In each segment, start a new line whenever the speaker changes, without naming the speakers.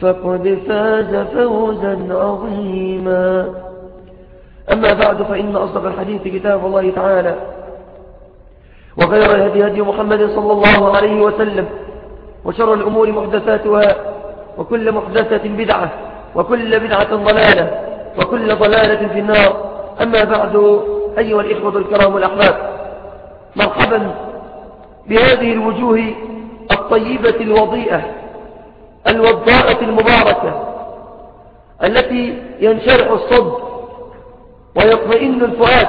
فقد فاز فوزا عظيما أما بعد فإن أصدق الحديث كتاب الله تعالى وغير هدي هدي محمد صلى الله عليه وسلم وشر الأمور محدثاتها وكل محدثة بدعة وكل بدعة ضلالة وكل ضلالة في النار أما بعد أيها الإخوة الكرام الأحباب مرحبا بهذه الوجوه الطيبة الوضيئة الوضاءة المباركة التي ينشرح الصدر ويطمئن الفؤاد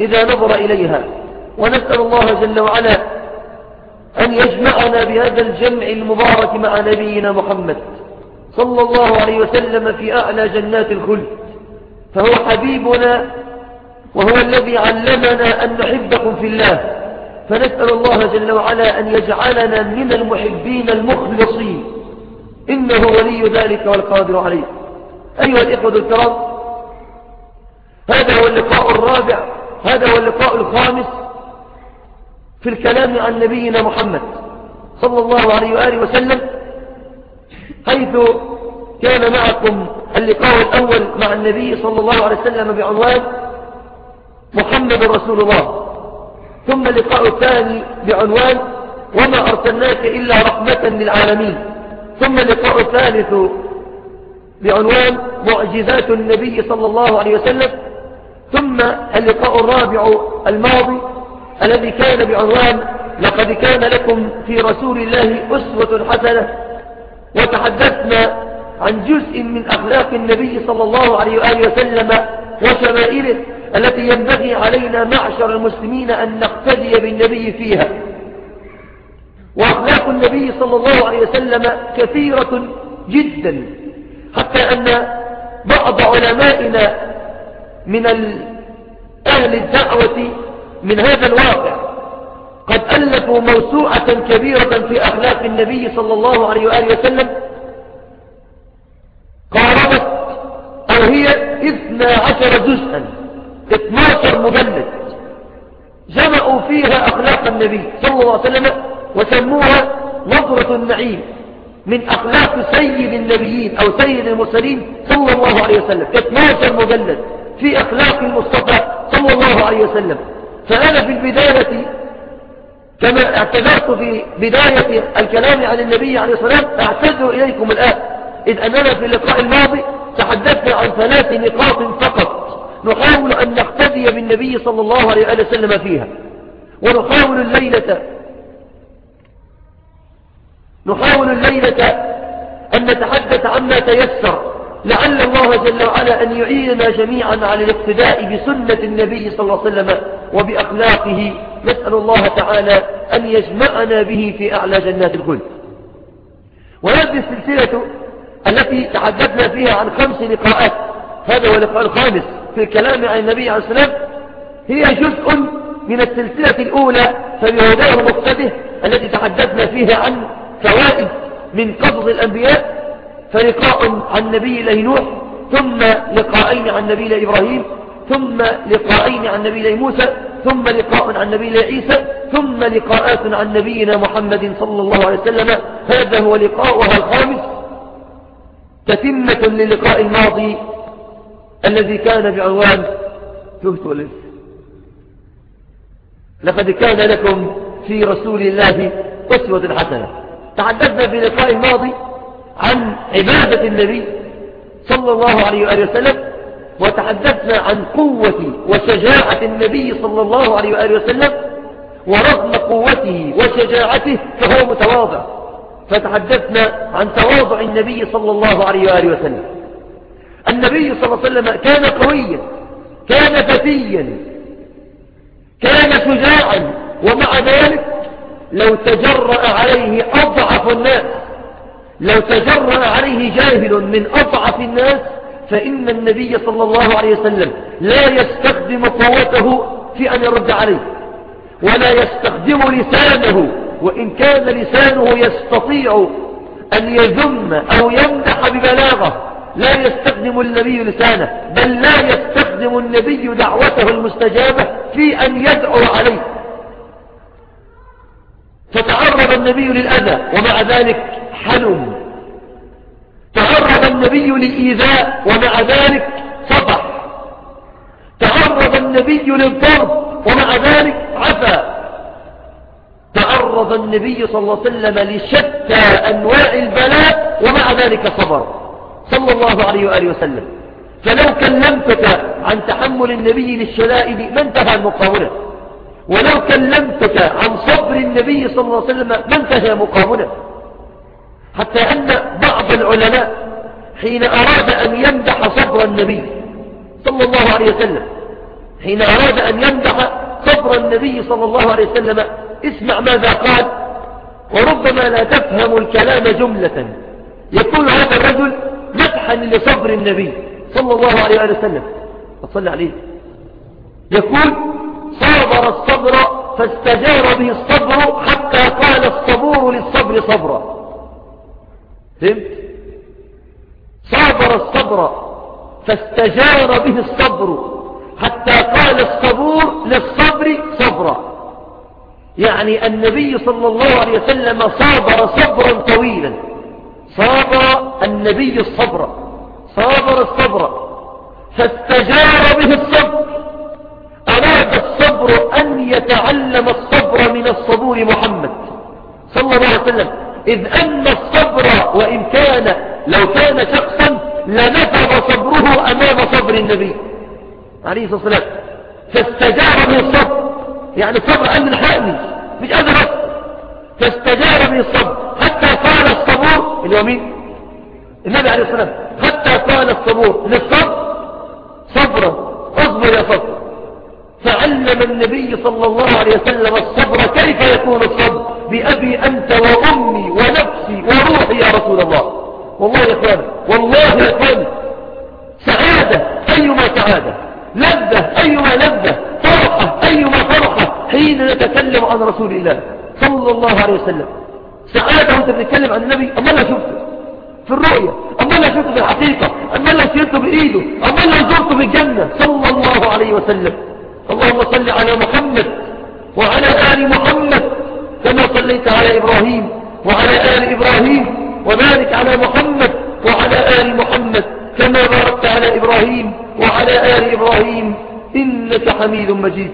إذا نظر إليها ونسأل الله جل وعلا أن يجمعنا بهذا الجمع المبارك مع نبينا محمد صلى الله عليه وسلم في أعلى جنات الخلد فهو حبيبنا وهو الذي علمنا أن نحبكم في الله فنسأل الله جل وعلا أن يجعلنا من المحبين المخلصين إنه ولي ذلك والقادر عليه أيها الإخوة الكرام
هذا هو اللقاء الرابع هذا هو اللقاء
الخامس في الكلام عن نبينا محمد صلى الله عليه وآله وسلم حيث كان معكم اللقاء الأول مع النبي صلى الله عليه وسلم بعنوان محمد رسول الله ثم اللقاء الثاني بعنوان وما أرسلناك إلا رحمة للعالمين ثم اللقاء الثالث بعنوان معجزات النبي صلى الله عليه وسلم ثم اللقاء الرابع الماضي الذي كان بعنوان لقد كان لكم في رسول الله أسوة حسنة وتحدثنا عن جزء من أخلاق النبي صلى الله عليه وآله وسلم وشمائله التي ينبغي علينا معشر المسلمين أن نقتدي بالنبي فيها
وأخلاق النبي صلى الله عليه
وسلم كثيرة جدا حتى أن
بعض علمائنا
من أهل الدعوة من هذا الواقع قد ألفوا موسوعة كبيرة في أخلاق النبي صلى الله عليه وآله وسلم قاربت أو هي إثنى عشر جزءا عشر مجلد جمعوا فيها أخلاق النبي صلى الله عليه وسلم وسموها نظرة النعيم من أخلاق سيد النبيين أو سيد المرسلين صلى الله عليه وسلم 12 مجلد في أخلاق المصطفى صلى الله عليه وسلم فأنا في البداية كما اعتذرت في بداية الكلام عن النبي عليه الصلاة والسلام أعتذر إليكم الآن إذ أننا في اللقاء الماضي تحدثنا عن ثلاث نقاط فقط نحاول أن نقتدي بالنبي صلى الله عليه وسلم فيها ونحاول الليلة نحاول الليلة أن نتحدث عما تيسر لعل الله جل وعلا أن يعيننا جميعا على الاقتداء بسنة النبي صلى الله عليه وسلم وبأخلاقه نسأل الله تعالى أن يجمعنا به في أعلى جنات الخلد وهذه السلسلة التي تحدثنا فيها عن خمس لقاءات هذا هو اللقاء الخامس في الكلام عن النبي عليه السلام هي جزء من السلسلة الأولى فبهداه مقتده التي تحدثنا فيها عن فوائد من قصص الأنبياء فلقاء عن نبي الله نوح ثم لقاءين عن نبي الله إبراهيم ثم لقاءين عن نبي الله موسى ثم لقاء عن نبي الله عيسى ثم لقاءات عن نبينا محمد صلى الله عليه وسلم هذا هو لقاؤها الخامس تتمة للقاء الماضي الذي كان بعنوان تهت والإنس لقد كان لكم في رسول الله أسوة حسنة تحدثنا في لقاء الماضي عن عبادة النبي صلى الله عليه وآله وسلم وتحدثنا عن قوة وشجاعة النبي صلى الله عليه وآله وسلم ورغم قوته وشجاعته فهو متواضع فتحدثنا عن تواضع النبي صلى الله عليه وآله وسلم النبي صلى الله عليه وسلم كان قويا كان فتيا كان شجاعا ومع ذلك لو تجرأ عليه أضعف الناس لو تجرأ عليه جاهل من أضعف الناس فإن النبي صلى الله عليه وسلم لا يستخدم قوته في أن يرد عليه ولا يستخدم لسانه وإن كان لسانه يستطيع أن يذم أو يمدح ببلاغه لا يستخدم النبي لسانه بل لا يستخدم النبي دعوته المستجابة في أن يدعو عليه فتعرض النبي للأذى ومع ذلك حلم تعرض النبي للإيذاء ومع ذلك صفح تعرض النبي للضرب ومع ذلك عفى تعرض النبي صلى الله عليه وسلم لشتى أنواع البلاء ومع ذلك صبر صلى الله عليه وآله وسلم
فلو كلمتك
عن تحمل النبي للشلائب ما انتهى المقاولة ولو كلمتك عن صبر النبي صلى الله عليه وسلم ما انتهى مقامنا حتى أن بعض العلماء حين أراد أن يمدح صبر النبي صلى الله عليه وسلم حين أراد أن يمدح صبر النبي صلى الله عليه وسلم اسمع ماذا قال
وربما لا تفهم الكلام
جملة
يقول هذا الرجل مدحا لصبر النبي صلى الله عليه
وسلم صلى عليه
يقول صابر الصبر فاستجار به الصبر حتى قال الصبور للصبر
صبرا فهمت صابر الصبر فاستجار به الصبر حتى قال الصبور للصبر صبرا يعني النبي صلى الله عليه وسلم صابر صبرا طويلا صابر النبي الصبر صابر الصبر فاستجار به الصبر أراد الصبر أن يتعلم الصبر من الصبور محمد صلى الله عليه وسلم إذ أن الصبر وإن كان لو كان شخصا لنفذ صبره أمام صبر النبي عليه الصلاة والسلام فاستجار من الصبر يعني الصبر قال من حقني مش قادر فاستجار من الصبر حتى قال الصبور اللي هو مين النبي عليه الصلاة والسلام حتى قال الصبور للصبر صبرا اصبر يا صبر فعلم النبي صلى الله عليه وسلم الصبر كيف يكون الصبر بأبي أنت وأمي ونفسي وروحي يا رسول
الله والله يا إخواني والله يا إخواني سعادة أيما سعادة لذة أيما لذة
فرحة أيما فرحة حين نتكلم عن رسول الله صلى الله عليه وسلم سعادة وانت بتتكلم عن النبي أما لا شفته في الرؤية أما لا شفته في الحقيقة أما لا شفته بإيده أما لا زرته في الجنة صلى الله عليه وسلم
اللهم صل على محمد وعلى آل محمد كما صليت على إبراهيم وعلى آل إبراهيم وبارك على محمد وعلى آل محمد كما باركت على إبراهيم وعلى آل إبراهيم
إنك حميد مجيد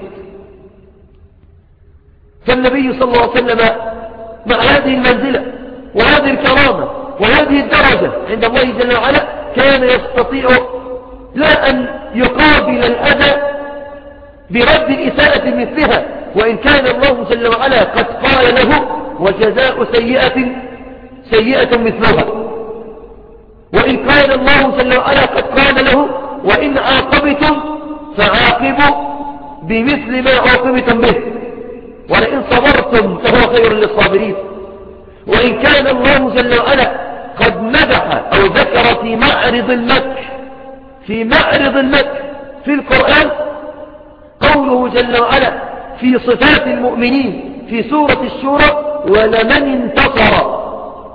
فالنبي صلى الله عليه وسلم مع هذه المنزلة وهذه الكرامة وهذه الدرجة عند الله جل وعلا كان يستطيع لا أن يقابل الأذى برد الإساءة مثلها وإن كان الله جل وعلا قد قال له
وجزاء
سيئة سيئة مثلها وإن كان الله جل وعلا قد قال له وإن عاقبتم فعاقبوا بمثل ما عاقبتم به ولئن صبرتم فهو خير للصابرين
وإن كان الله جل وعلا قد مدح أو ذكر في معرض المدح
في معرض المدح في القرآن قوله جل وعلا في صفات المؤمنين في سورة الشورى ولمن انتصر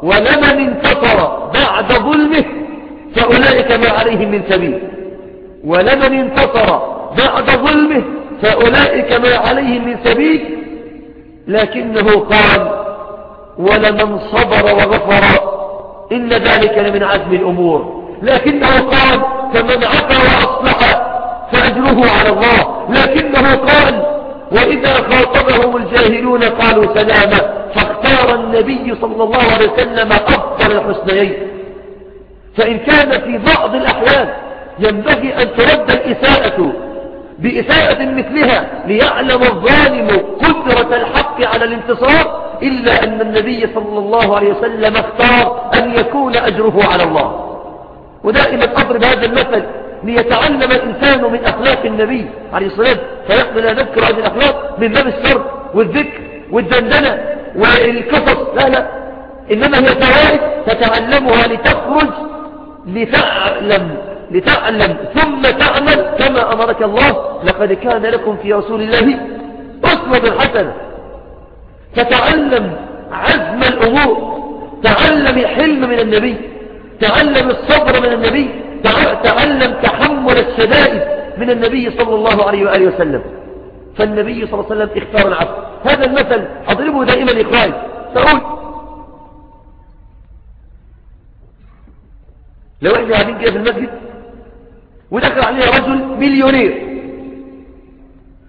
ولمن انتصر بعد ظلمه فأولئك ما عليهم من سبيل ولمن انتصر بعد ظلمه فأولئك ما عليهم من سبيل لكنه قال ولمن صبر وغفر إن ذلك لمن عزم الأمور لكنه قال فمن عفا وأصلح
فأجره على الله لكنه
قال وإذا خاطبهم الجاهلون قالوا سلاما فاختار النبي صلى الله عليه وسلم أفضل الحسنيين فإن كان في بعض الأحيان ينبغي أن ترد الإساءة بإساءة مثلها ليعلم الظالم قدرة الحق على الانتصار إلا أن النبي صلى الله عليه وسلم اختار أن يكون أجره على الله ودائما أضرب هذا المثل ليتعلم الإنسان من أخلاق النبي عليه الصلاة والسلام فيقبل ان نذكر هذه الأخلاق من باب السر والذكر والدندنة والقصص لا لا إنما هي فوائد تتعلمها لتخرج لتعلم لتعلم ثم تعمل كما أمرك الله لقد كان لكم في رسول الله أسوة حسنة تتعلم عزم الأمور تعلم الحلم من النبي تعلم الصبر من النبي تعلم تحمل الشدائد من النبي صلى الله عليه وآله وسلم فالنبي صلى الله عليه وسلم اختار العفو هذا المثل أضربه دائما إخواني سأقول
لو احنا قاعدين كده في المسجد ودخل عليه رجل مليونير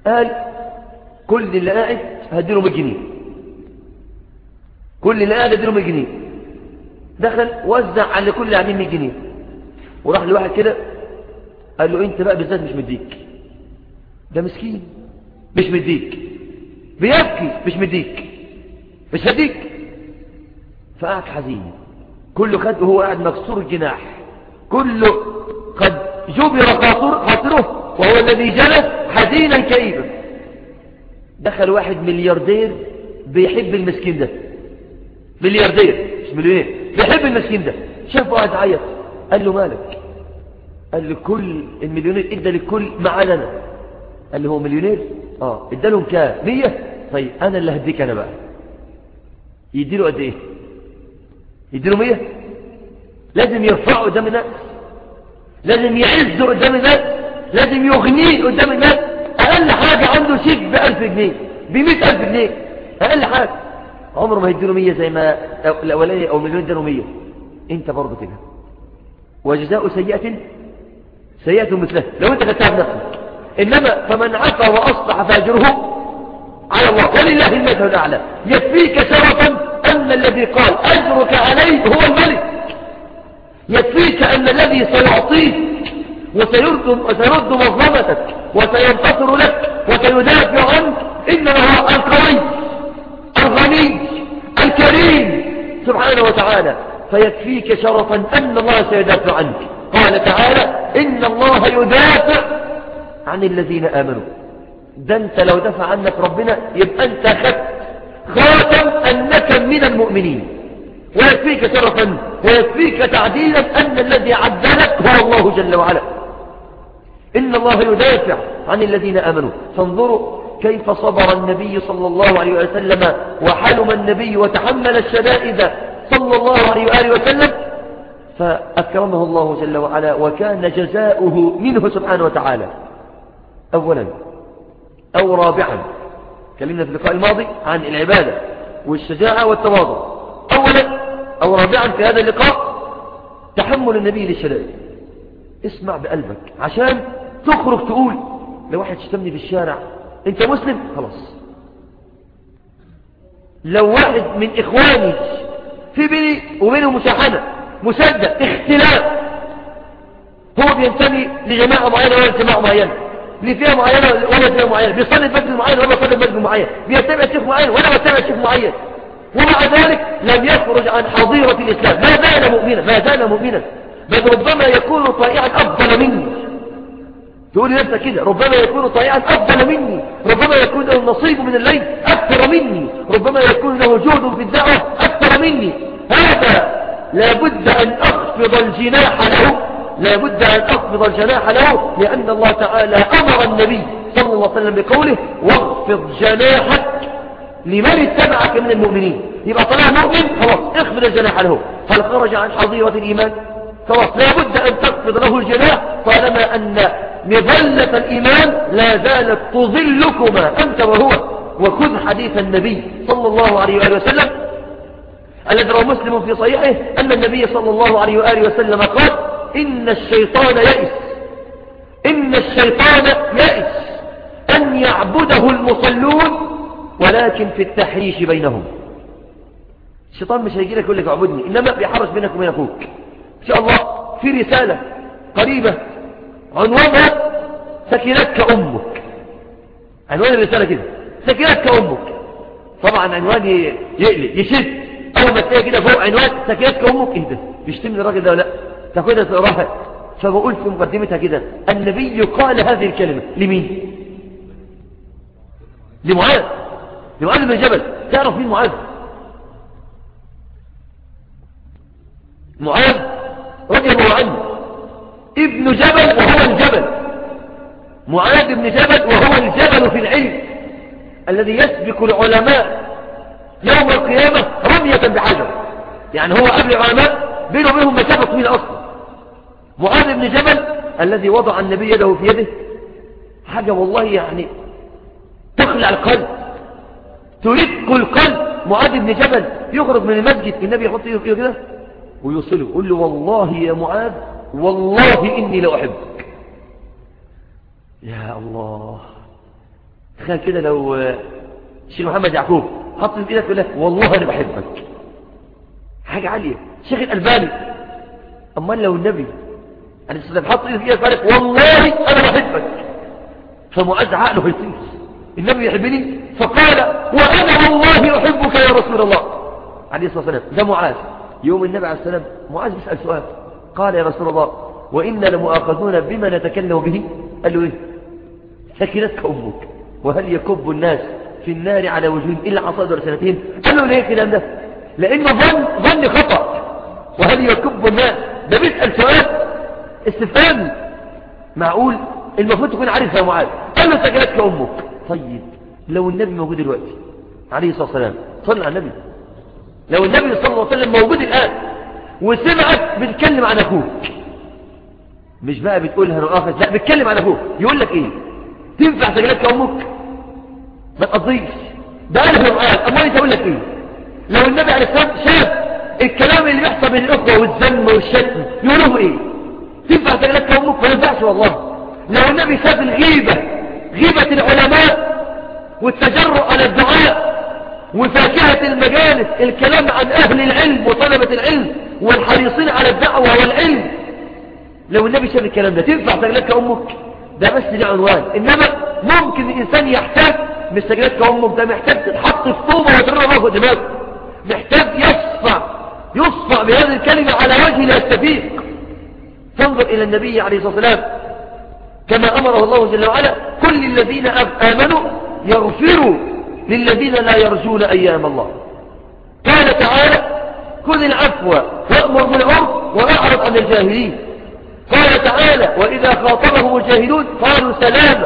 قال كل اللي قاعد هديله 100 جنيه كل اللي قاعد هديله 100 جنيه دخل وزع على كل اللي قاعدين 100 جنيه وراح لواحد كده قال له انت بقى بالذات مش مديك ده مسكين مش مديك بيبكي مش مديك مش هديك فقعد حزين كله خد وهو قاعد مكسور الجناح كله قد جبر خاطره وهو الذي جلس حزينا كئيبا دخل واحد ملياردير بيحب المسكين ده ملياردير مش مليونير بيحب المسكين ده شافه قاعد عيط قال له مالك قال لكل المليونير ادى لكل ما قال له هو مليونير اه ادى لهم كام 100 طيب انا اللي هديك انا بقى يدي له قد ايه يدي له 100 لازم يرفعه قدام الناس لازم يعزه قدام الناس لازم يغنيه قدام الناس اقل حاجه عنده شيك ب 1000 جنيه ب 100000 جنيه اقل حاجه عمره ما له 100 زي ما الاولاني إيه، او مليون اداله 100 انت برضه كده وجزاء سيئة سيئة مثله لو أنت كتاب نفسك إنما فمن عفى وأصلح فأجره على الله ولله المثل الأعلى يكفيك شرفا أن الذي قال أجرك عليه هو الملك يكفيك أن الذي سيعطيك وسيرد, وسيرد مظلمتك وسينتصر لك وسيدافع عنك
إنما هو القوي
الغني الكريم سبحانه وتعالى فيكفيك شرفا أن الله سيدافع عنك قال تعالى إن الله يدافع عن الذين آمنوا ده أنت لو دفع عنك ربنا يبقى أنت أخذت
خاتم أنك من
المؤمنين ويكفيك شرفا ويكفيك تعديلا أن الذي عدلك هو الله جل وعلا إن الله يدافع عن الذين آمنوا فانظروا كيف صبر النبي صلى الله عليه وسلم وحلم النبي وتحمل
الشدائد صلى الله عليه وآله وسلم
فأكرمه الله جل وعلا وكان جزاؤه منه سبحانه وتعالى أولا أو رابعا تكلمنا في اللقاء الماضي عن العبادة والشجاعة والتواضع
أولا أو رابعا في هذا اللقاء
تحمل النبي للشدائد اسمع بقلبك عشان تخرج تقول لو واحد شتمني في الشارع انت مسلم خلاص لو واحد من إخواني في بيني وبينه مساحنة مسدد اختلاف هو بينتمي لجماعة معينة ولا جماعة معينة لفئة معينة ولا فئة معينة بيصلي بدل معين ولا بيصلي بدل معين بيتبع شيخ معين ولا بيتبع شيخ معين ومع ذلك لم يخرج عن حظيرة الإسلام ما زال مؤمنا ما زال مؤمنا بل ربما يكون طائعا أفضل مني تقول لنفسك كده ربما يكون طائعا أفضل مني ربما يكون له نصيب من الليل أكثر مني ربما يكون له جهد في الدعوة أكثر مني هذا لابد أن أخفض الجناح له لابد أن أخفض الجناح له لأن الله تعالى أمر النبي صلى الله عليه وسلم بقوله واخفض جناحك لمن اتبعك من المؤمنين يبقى طلع مؤمن خلاص اخفض الجناح له هل خرج عن حظيرة الإيمان خلاص لا بد أن تخفض له الجناح طالما أن مظلة الإيمان لا زالت تظلكما أنت وهو وخذ حديث النبي صلى الله عليه وآله وسلم الذي رواه مسلم في صحيحه أن النبي صلى الله عليه وآله وسلم قال إن الشيطان يئس إن الشيطان يئس أن يعبده المصلون ولكن في التحريش بينهم الشيطان مش هيجي لك يقول لك اعبدني إنما بيحرش بينك وبين أخوك إن شاء الله في رسالة قريبة عنوانها سكنتك أمك عنوان الرسالة كده سكنتك أمك طبعا عنوان يقلق يشد
أول ما تلاقي كده فوق عنوان سكنتك
أمك إيه ده بيشتمني الراجل ده ولا تاخدها تقراها فبقول في مقدمتها كده النبي قال هذه الكلمة لمين لمعاذ لمعاذ بن جبل تعرف مين معاذ معاذ رضي الله عنه
ابن جبل وهو الجبل
معاذ بن جبل وهو الجبل في العلم الذي يسبق العلماء يوم القيامة رمية بحجر يعني هو قبل العلماء بينه وبينهم مسافة طويلة أصلا معاذ بن جبل الذي وضع النبي يده في يده حاجة والله يعني
تخلع القلب
ترق القلب معاذ بن جبل يخرج من المسجد النبي يحط يده كده ويوصله يقول له والله يا معاذ والله إني
لأحبك
يا الله تخيل كده لو شيخ محمد يعقوب حط في ايدك له والله انا بحبك حاجه عاليه شيخ الالباني امال لو النبي انا استاذ حط ايدك في ايدك والله انا بحبك فمعاذ عقله هيطير النبي يحبني فقال وانا والله احبك يا رسول الله عليه الصلاه والسلام ده معاذ يوم النبي عليه السلام معاذ بيسأل سؤال قال يا رسول الله وإنا لمؤاخذون بما نتكلم به قال له إيه سكنتك أمك وهل يكب الناس في النار على وجههم إلا عصاد سنتين قال له ليه الكلام ده لأنه ظن ظن خطأ
وهل يكب الناس ده بيسأل سؤال
استفهام معقول المفروض تكون عارف يا معاذ قال له سكنتك أمك طيب لو النبي موجود دلوقتي عليه الصلاة والسلام صلى على النبي
لو النبي صلى الله عليه وسلم موجود الآن وسمعك بتكلم عن أخوك
مش بقى بتقولها رقافة لا بتكلم عن أخوك يقول لك إيه تنفع سجلات أمك ما تقضيش ده ألف رقاف أمال أنت أقول لك إيه لو النبي عليه الصلاة شاف الكلام اللي بيحصل بين الأخوة والزم والشتم يقولوه إيه تنفع سجلات أمك ما ينفعش والله لو النبي شاف الغيبة غيبة العلماء والتجرؤ على الدعاء وفاكهة المجالس الكلام عن أهل العلم وطلبة العلم والحريصين على الدعوة والعلم لو النبي شاف الكلام ده تنفع سجلات كأمك ده بس ده عنوان إنما ممكن الإنسان يحتاج مش سجلات كأمك ده محتاج تتحط في طوبة وترى الله دماغ محتاج يصفع يصفع بهذه الكلمة على وجه لا يستفيق فانظر إلى النبي عليه الصلاة والسلام كما أمره الله جل وعلا كل الذين آمنوا يغفروا للذين لا يرجون أيام الله قال تعالى كن العفو وأمر بالعرف وأعرض عن الجاهلين قال تعالى وإذا خاطبهم الجاهلون قالوا سلام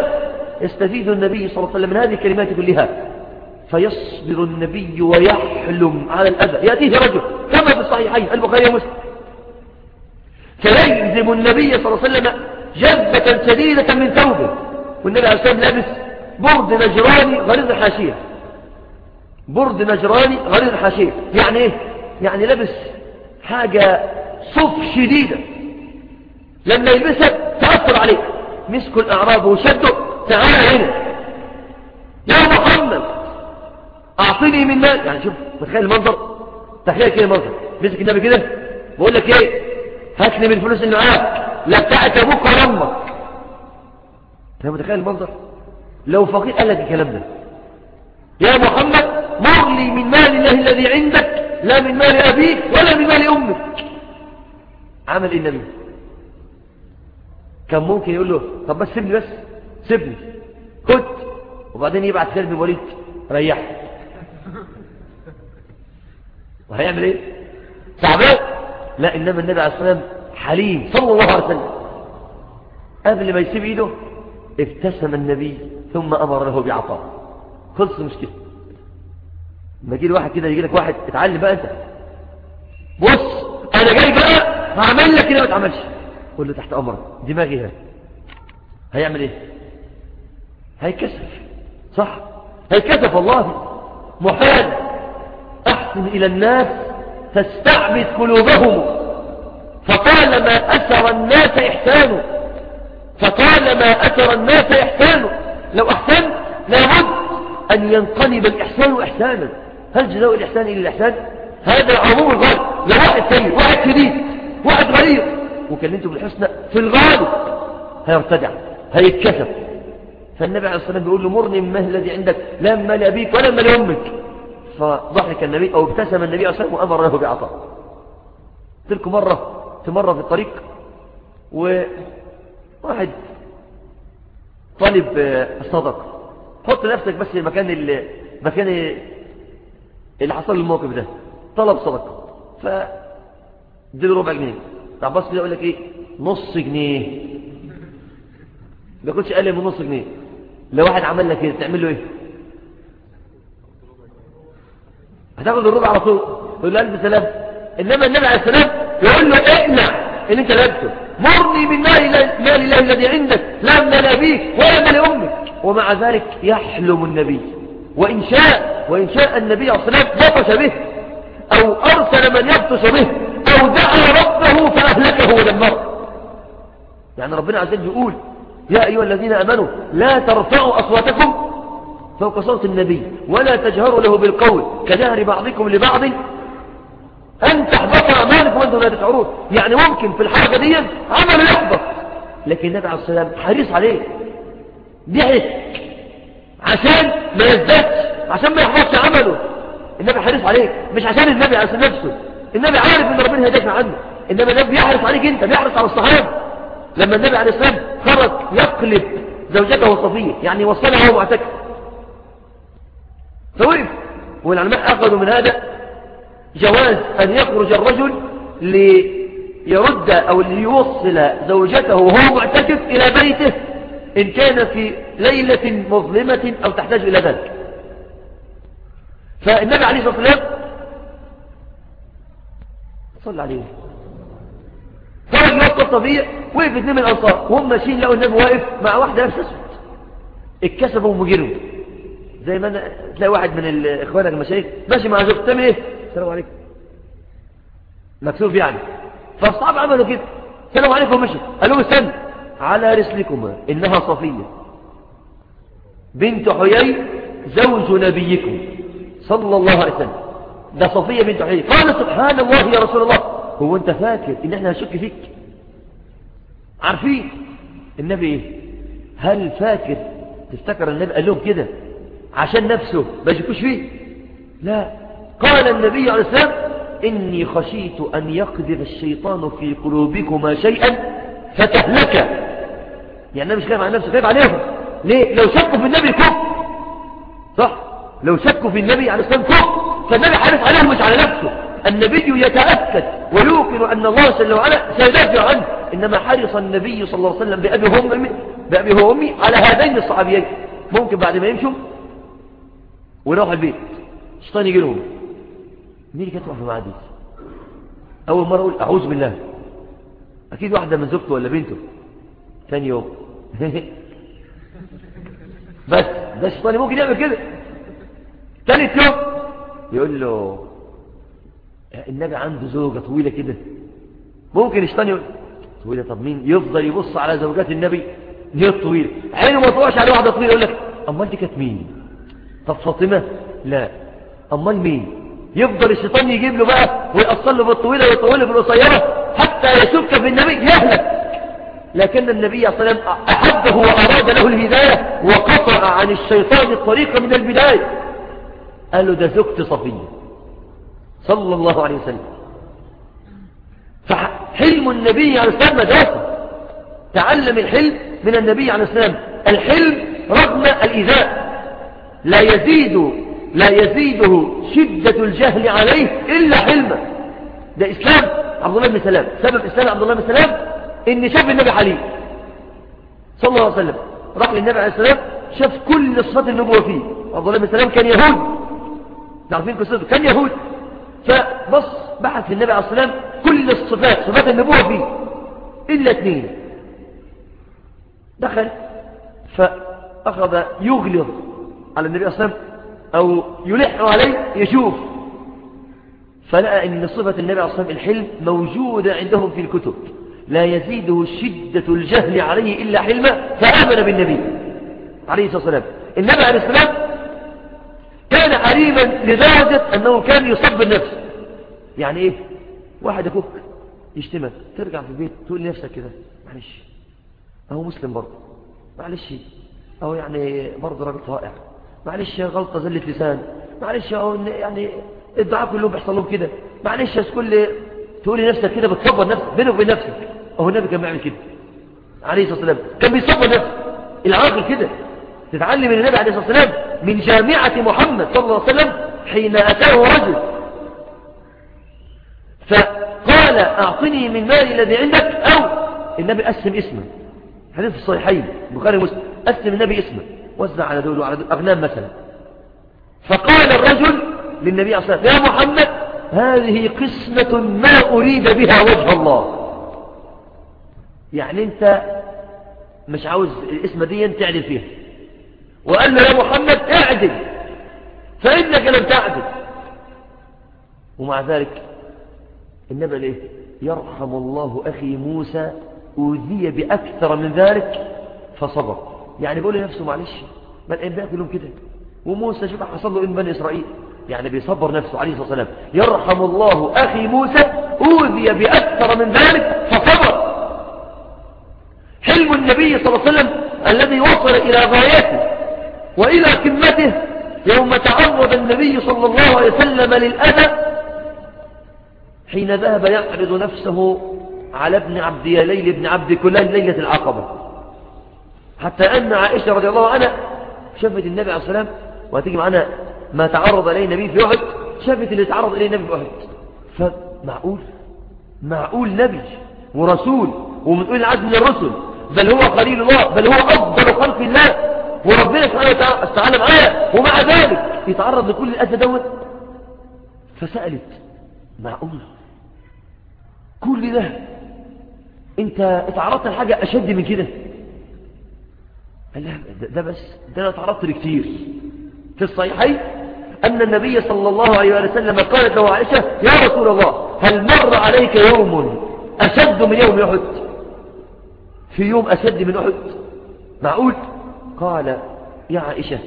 يستفيد النبي صلى الله عليه وسلم من هذه الكلمات كلها فيصبر النبي ويحلم على الأذى يأتيه رجل كما في الصحيحين البخاري ومسلم فيلزم النبي صلى الله عليه وسلم جذبة شديدة من ثوبه والنبي عليه الصلاة والسلام لابس برد نجراني غريض الحاشية برد نجراني غريض الحاشية يعني ايه يعني لابس حاجة صف شديدة لما يلبسك تأثر عليك مسكوا الأعراب وشدوا تعالى هنا يا محمد أعطني من مال يعني شوف متخيل المنظر تخيل كده المنظر مسك النبي كده بقول لك ايه هاتني من الفلوس اللي معاك لا بتاعت ابوك ولا امك انت متخيل المنظر لو فقير قال لك الكلام ده
يا محمد مغلي من مال الله الذي عندك لا من مال أبيك ولا من مال أمك
عمل إيه النبي كان ممكن يقول له طب بس سيبني بس سيبني خد وبعدين يبعت خالد بن وليد ريح وهيعمل ايه تعبان لا انما النبي عليه الصلاه والسلام حليم صلى الله عليه وسلم قبل ما يسيب ايده ابتسم النبي ثم أمر له بعطاء خلص المشكلة لما يجي واحد كده يجي لك واحد اتعلم بقى انت بص انا جاي بقى هعمل لك كده ما تعملش كله تحت امرك دماغي هاي هيعمل ايه هيكسف صح هيكسف والله محال احسن الى الناس تستعبد قلوبهم
فطالما اثر الناس
احسانه فطالما اثر الناس احسانه لو أحسنت لابد أن ينقلب الإحسان إحسانا هل جزاء الإحسان إلا الإحسان هذا عموم الغرب لواحد سيء واحد شديد واحد غريب وكلمته بالحسنى في الغالب هيرتدع هيتكسف فالنبي عليه الصلاة والسلام بيقول له مرني ما الذي عندك لا مال أبيك ولا مال أمك فضحك النبي أو ابتسم النبي عليه الصلاة والسلام وأمر له بعطاء تلك مرة في مرة في الطريق وواحد طالب آه، الصدقة حط نفسك بس في مكان مكان اللي حصل الموقف ده طلب صدقة فدي ربع جنيه طب بص كده يقول لك ايه نص جنيه ما يكونش قال من نص جنيه لو واحد عمل لك كده إيه؟ تعمل له ايه هتاخد الربع على طول تقول له الف سلام انما النبي عليه السلام يقول له اقنع ان انت لابسه مرني من مال الله الذي عندك لا من أبيك ولا من أمك ومع ذلك يحلم النبي وإن شاء وإن شاء النبي صلى الله عليه وسلم بطش به أو أرسل من يبطش به
أو دعا ربه فأهلكه
ودمره يعني ربنا عز وجل يقول يا أيها الذين أمنوا لا ترفعوا أصواتكم فوق صوت النبي ولا تجهروا له بالقول كجهر بعضكم لبعض عنده ولادة عروض يعني ممكن في الحاجة دي عمل يحبط لكن النبي عليه السلام حريص عليه ضحك عشان ما يزدادش عشان ما يحبطش عمله النبي حريص عليك مش عشان النبي عليه عشان نفسه النبي عارف ان ربنا هداك عنه انما النبي بيحرص عليك انت بيحرص على الصحابه لما النبي عليه السلام خرج يقلب زوجته وصفيه يعني وصلها وهو معتكف فوقف طيب. والعلماء اخذوا من هذا جواز ان يخرج الرجل ليرد أو ليوصل زوجته وهو معتكف إلى بيته إن كان في ليلة مظلمة أو تحتاج إلى ذلك فالنبي عليه الصلاة والسلام صلى عليه فهو الموقف الطبيع وقف اثنين من الأنصار وهم ماشيين لقوا النبي واقف مع واحدة لابسة أسود اتكسبوا ومجروا زي ما أنا تلاقي واحد من إخوانك المشايخ ماشي مع زوجته تعمل إيه؟ السلام عليكم مكسوف يعني فصعب عملوا كده سلام عليكم مشي قالوا استنى على رسلكما إنها صفية بنت حيي زوج نبيكم صلى الله عليه وسلم ده صفية بنت حيي قال سبحان الله يا رسول الله هو أنت فاكر إن احنا هنشك فيك عارفين النبي إيه هل فاكر تفتكر النبي قال لهم كده عشان نفسه ما يشكوش فيه لا
قال النبي عليه والسلام
إني خشيت أن يقذف الشيطان في قلوبكما شيئا فتهلك يعني النبي مش خايف على نفسه خايف عليهم ليه لو شكوا في النبي كفر صح لو شكوا في النبي عليه الصلاة كفر فالنبي حارف عليهم مش على نفسه النبي يتأكد ويوقن أن الله جل وعلا سيدافع عنه إنما حرص النبي صلى الله عليه وسلم بأبي هم بأبي أمي على هذين الصحابيين ممكن بعد ما يمشوا ويروحوا البيت الشيطان يجي لهم نيجي كانت واحدة مع عديد أول مرة أقول أعوذ بالله أكيد واحدة من زوجته ولا بنته ثاني يوم
بس ده الشيطان
ممكن يعمل كده تالت يوم يقول له النبي عنده زوجة طويلة كده ممكن الشيطان يقول طويلة طب مين يفضل يبص على زوجات النبي هي الطويلة عينه ما طوعش على واحدة طويلة يقول لك أمال دي كانت مين طب فاطمة لا أمال مين يفضل الشيطان يجيب له بقى ويقصر له بالطويلة ويطول بالقصيرة حتى يشك في النبي يهلك لكن النبي صلى الله عليه وسلم أحبه وأراد له الهداية وقطع عن الشيطان الطريق من البداية قال له ده زكت صفية صلى الله عليه وسلم
فحلم النبي عليه السلام مدرسة
تعلم الحلم من النبي عليه السلام الحلم رغم الإذاء لا يزيد لا يزيده شدة الجهل عليه إلا حلما ده إسلام عبد الله بن سلام سبب إسلام عبد الله بن سلام إن شاف النبي عليه صلى الله عليه وسلم راح للنبي عليه السلام شاف كل صفات النبوة فيه عبد الله بن سلام كان يهود تعرفين قصته كان يهود فبص بحث في النبي عليه السلام كل الصفات صفات النبوة فيه إلا اثنين دخل فأخذ يغلظ على النبي عليه السلام أو يلح عليه يشوف فلقى أن صفة النبي عليه الصلاة والسلام الحلم موجودة عندهم في الكتب لا يزيده شدة الجهل عليه إلا حلما فآمن بالنبي عليه الصلاة والسلام النبي عليه الصلاة كان حليما لدرجة أنه كان يصب النفس يعني إيه واحد أخوك يشتمك ترجع في البيت تقول لنفسك كده معلش أهو مسلم برضه معلش أو يعني برضه راجل طائع معلش يا غلطة زلة لسان معلش اهو يعني الدعاء كلهم بيحصل لهم كده معلش كل تقولي نفسك كده بتصبر نفسك بينك وبين نفسك اهو النبي كان بيعمل كده عليه الصلاه والسلام كان بيصبر نفسه العاقل كده تتعلم من النبي عليه الصلاه والسلام من جامعه محمد صلى الله عليه وسلم حين اتاه رجل فقال اعطني من مالي الذي عندك او النبي قسم اسمه حديث الصحيحين البخاري ومسلم قسم النبي اسمه وزع على دول وعلى دول أغنام مثلا فقال الرجل للنبي عليه الصلاة والسلام يا محمد هذه قسمة ما أريد بها وجه الله يعني أنت مش عاوز الاسم دي تعدل فيها
وقال له يا محمد اعدل فإنك لم تعدل
ومع ذلك النبي ليه يرحم الله أخي موسى أوذي بأكثر من ذلك فصبر يعني بيقول لنفسه معلش ما الأنبياء كلهم كده وموسى شوف حصل له إن إيه بني إسرائيل يعني بيصبر نفسه عليه الصلاة والسلام يرحم الله أخي موسى أوذي بأكثر من ذلك فصبر حلم النبي صلى الله عليه وسلم الذي وصل إلى غايته وإلى قمته يوم تعرض النبي صلى الله عليه وسلم للأذى حين ذهب يعرض نفسه على ابن عبد يليل بن عبد كلال ليلة العقبة حتى أن عائشة رضي الله عنها شافت النبي عليه والسلام وهتيجي معنا ما تعرض إليه النبي في أحد شافت اللي تعرض إليه النبي في أحد فمعقول معقول نبي ورسول ومن العدل العزم من الرسل بل هو قليل الله بل هو أفضل خلق الله
وربنا سبحانه وتعالى معايا ومع ذلك
يتعرض لكل الأذى دوت فسألت معقول كل ده انت اتعرضت لحاجة أشد من كده قال لا ده بس ده انا تعرضت لكثير في الصحيحين أن النبي صلى الله عليه وسلم قالت له عائشة يا رسول الله هل مر عليك يوم
أشد من يوم
أحد في يوم أشد من أحد معقول قال يا عائشة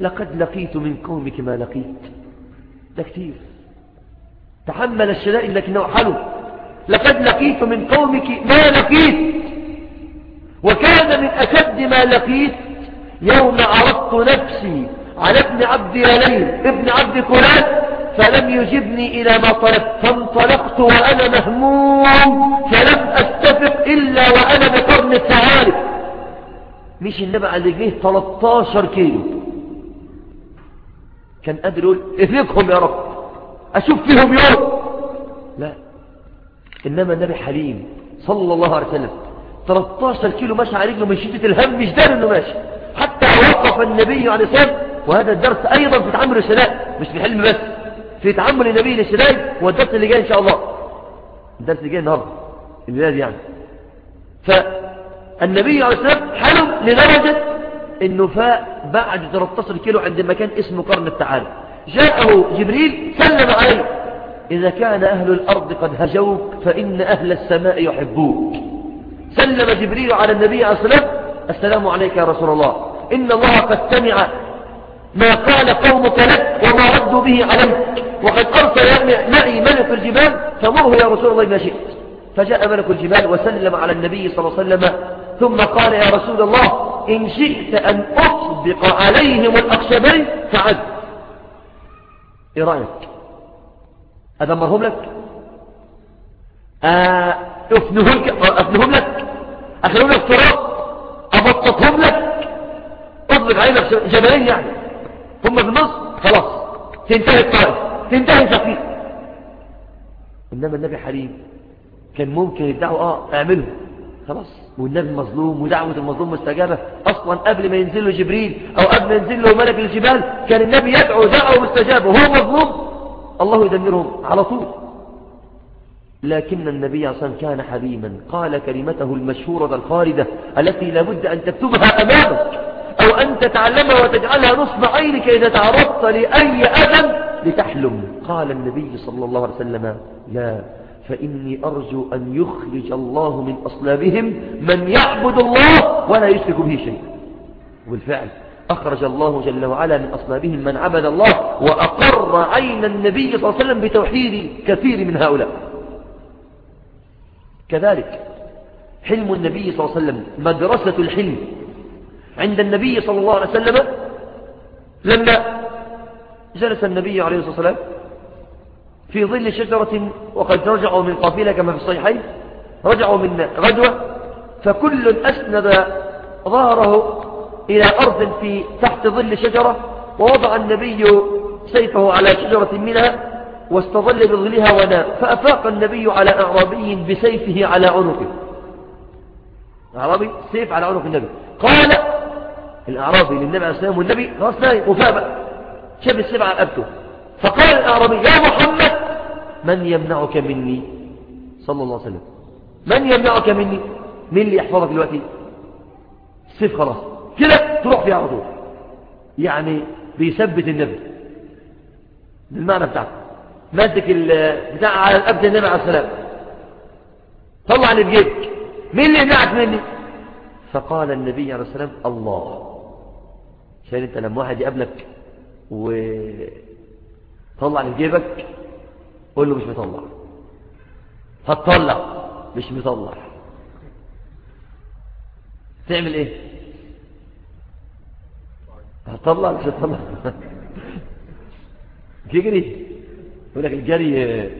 لقد لقيت من قومك ما لقيت ده كثير تحمل الشدائد لكنه حلو لقد لقيت من قومك ما لقيت وكان من أشد ما لقيت
يوم عرضت
نفسي على ابن عبد يليل ابن عبد كلاب فلم يجبني إلى ما طلبت
فانطلقت وأنا مهموم فلم أستفق إلا وأنا بقرن الثعالب
مش النبي اللي جيه 13 كيلو كان قادر يقول اهلكهم يا رب أشوف فيهم يوم لا إنما النبي حليم صلى الله عليه وسلم 13 كيلو ماشي على رجله من شدة الهم مش دار انه ماشي حتى وقف النبي عليه الصلاة وهذا الدرس ايضا في تعامل الشلاء مش في حلم بس في تعامل النبي للشلاء والدرس اللي جاي ان شاء الله الدرس اللي جاي النهارده الميلاد يعني فالنبي عليه الصلاة حلم لدرجة انه فاء بعد 13 كيلو عند مكان اسمه قرن التعالى جاءه جبريل سلم عليه إذا كان أهل الأرض قد هجوك فإن أهل السماء يحبوك سلم جبريل على النبي عليه السلام السلام عليك يا رسول الله إن الله قد سمع ما قال قومك لك وما ردوا به عليك
وقد أرسل معي ملك
الجبال فمره يا رسول الله ما شئت فجاء ملك الجبال وسلم على النبي صلى الله عليه وسلم ثم قال يا رسول الله إن شئت أن أطبق عليهم الأخشبين فعد إيه رأيك أدمرهم لك آه أفنهم افنهم لك أخلهم لك تراب
أبطتهم لك أطلق عينك جبلين
يعني ثم في مصر خلاص تنتهي الطائف تنتهي سقيف إنما النبي حليم كان ممكن يدعوا آه اعمله خلاص والنبي مظلوم ودعوة المظلوم مستجابة أصلا قبل ما ينزل له جبريل أو قبل ما ينزل له ملك الجبال كان النبي يدعو دعوة مستجابة وهو مظلوم الله يدمرهم على طول لكن النبي صلى الله عليه وسلم كان حليما قال كلمته المشهورة الخالدة التي لابد أن تكتبها أمامك
أو أن تتعلمها وتجعلها نصب
عينك إذا تعرضت لأي أذى لتحلم قال النبي صلى الله عليه وسلم لا فإني أرجو أن يخرج الله من أصلابهم من يعبد الله ولا يشرك به شيء وبالفعل أخرج الله جل وعلا من أصلابهم من عبد الله وأقر عين النبي صلى الله عليه وسلم بتوحيد كثير من هؤلاء كذلك حلم النبي صلى الله عليه وسلم مدرسة الحلم عند النبي صلى الله عليه وسلم لما جلس النبي عليه الصلاة والسلام في ظل شجرة وقد رجعوا من قافلة كما في الصحيحين رجعوا من غدوة فكل أسند ظهره إلى أرض في تحت ظل شجرة ووضع النبي سيفه على شجرة منها واستظل بظلها ونام فأفاق النبي على أعرابي بسيفه على عنقه أعرابي سيف على عنق النبي قال الأعرابي للنبي عليه السلام والنبي خلاص نايم وفاق شاب السيف على رقبته فقال الأعرابي يا محمد من يمنعك مني صلى الله عليه وسلم من يمنعك مني مين اللي يحفظك دلوقتي السيف خلاص كده تروح فيها على طول يعني بيثبت النبي بالمعنى بتاعته ماسك بتاع على الأبد النبي عليه والسلام. طلع اللي مين اللي منعك مني فقال النبي عليه والسلام الله شايل انت لما واحد يقابلك طلع اللي جيبك قول له مش مطلع هتطلع مش مطلع تعمل ايه هتطلع مش هتطلع تجري يقول لك الجري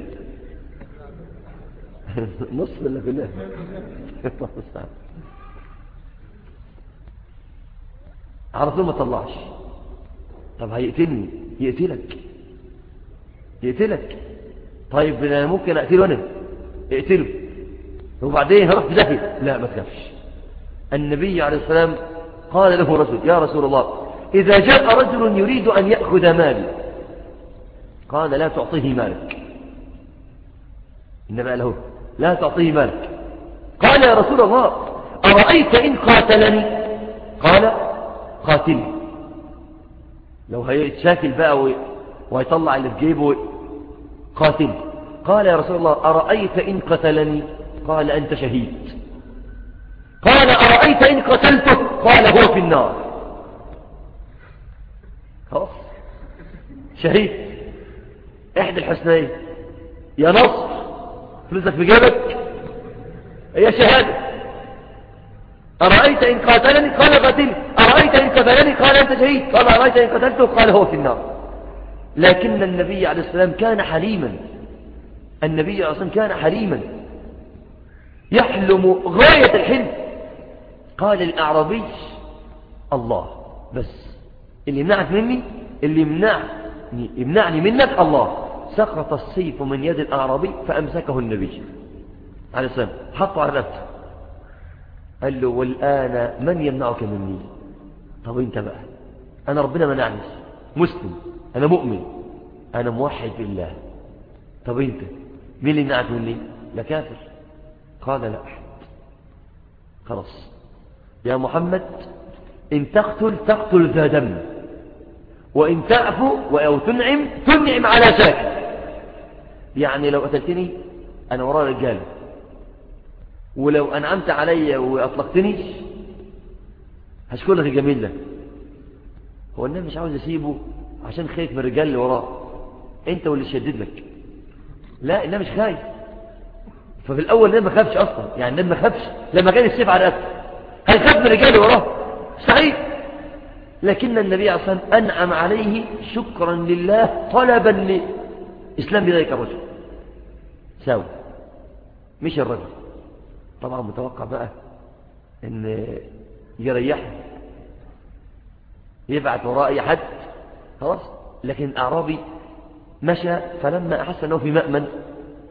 نص ولا كلها على طول ما طلعش طب هيقتلني يقتلك يقتلك طيب انا ممكن اقتله انا اقتله وبعدين هروح في لا ما تخافش النبي عليه السلام قال له رسول يا رسول الله إذا جاء رجل يريد أن يأخذ مالي قال لا تعطيه مالك إنما له لا تعطيه مالك قال يا رسول الله أرأيت إن قاتلني قال قاتلني لو هيتشاكل بقى ويطلع اللي في جيبه قاتلني قال يا رسول الله أرأيت إن قتلني قال أنت شهيد
قال أرأيت إن قتلته قال هو في
النار خلاص شهيد احدى الحسنين يا نصر فلوسك في جيبك هي
شهادة أرأيت إن قاتلني قال قاتل أرأيت إن قتلني قال أنت شهيد
قال أرأيت إن قتلته قال هو في النار لكن النبي عليه السلام كان حليما النبي عليه السلام كان حليما يحلم غاية الحلم قال الأعرابي الله بس اللي يمنعك مني اللي يمنعني يمنعني منك الله سقط السيف من يد الأعرابي فأمسكه النبي عليه السلام حطه على نفسه قال له والآن من يمنعك مني طب انت بقى أنا ربنا منعني مسلم أنا مؤمن أنا موحد بالله طب انت مين اللي منعك مني لا كافر قال لا أحد خلاص يا محمد إن تقتل تقتل ذا دم وإن تعفو أو تنعم تنعم على شاكر يعني لو قتلتني أنا وراء رجال ولو أنعمت علي وأطلقتني هشكر لك الجميل ده هو النبي مش عاوز يسيبه عشان خايف من الرجال اللي وراه انت واللي شدد لك لا النبي مش خايف ففي الاول النبي ما خافش اصلا يعني النبي ما خافش لما كان السيف على رقبته هيخاف من الرجال اللي وراه صحيح لكن النبي عليه الصلاه والسلام انعم عليه شكرا لله طلبا لاسلام ذلك الرجل تساوي مش الرجل طبعا متوقع بقى ان يريحه يبعث وراء اي حد خلاص لكن اعرابي مشى فلما احس انه في مأمن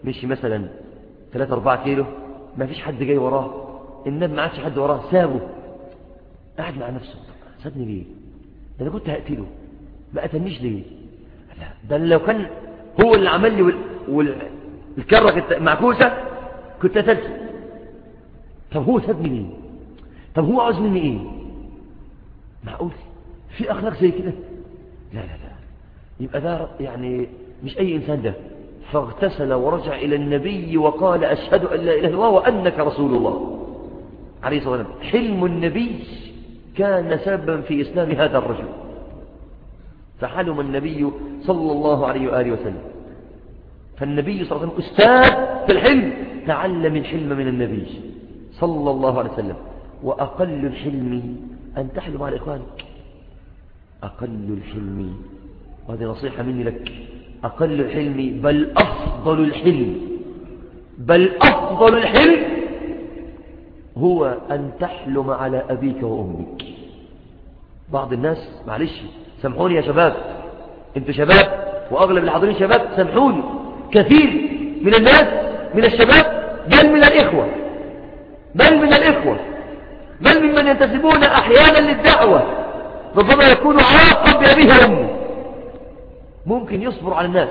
مشي مثلا 3 4 كيلو ما فيش حد جاي وراه النبي ما عادش حد وراه سابه قاعد مع نفسه سابني ليه ده انا كنت هقتله ما قتلنيش ليه ده لو كان هو اللي عمل لي وال... وال... الكرة كانت معكوسة كنت أتلسل طب هو ساب مني إيه؟ طب هو عاوز مني إيه معقول في أخلاق زي كده لا لا لا يبقى ده يعني مش أي إنسان ده فاغتسل ورجع إلى النبي وقال أشهد أن لا إله إلا الله وأنك رسول الله عليه الصلاة والسلام حلم النبي كان سببا في إسلام هذا الرجل فحلم النبي صلى الله عليه وآله وسلم فالنبي صلى الله عليه وسلم أستاذ في الحلم تعلم الحلم من النبي صلى الله عليه وسلم وأقل الحلم أن تحلم على إخوانك أقل الحلم وهذه نصيحة مني لك أقل الحلم بل أفضل الحلم بل أفضل الحلم هو أن تحلم على أبيك وأمك بعض الناس معلش سامحوني يا شباب انتوا شباب وأغلب الحاضرين شباب سامحوني كثير من الناس من الشباب بل من الإخوة بل من الإخوة بل من من ينتسبون أحيانا للدعوة ربما يكون عاقا بأبيه وأمه ممكن يصبر على الناس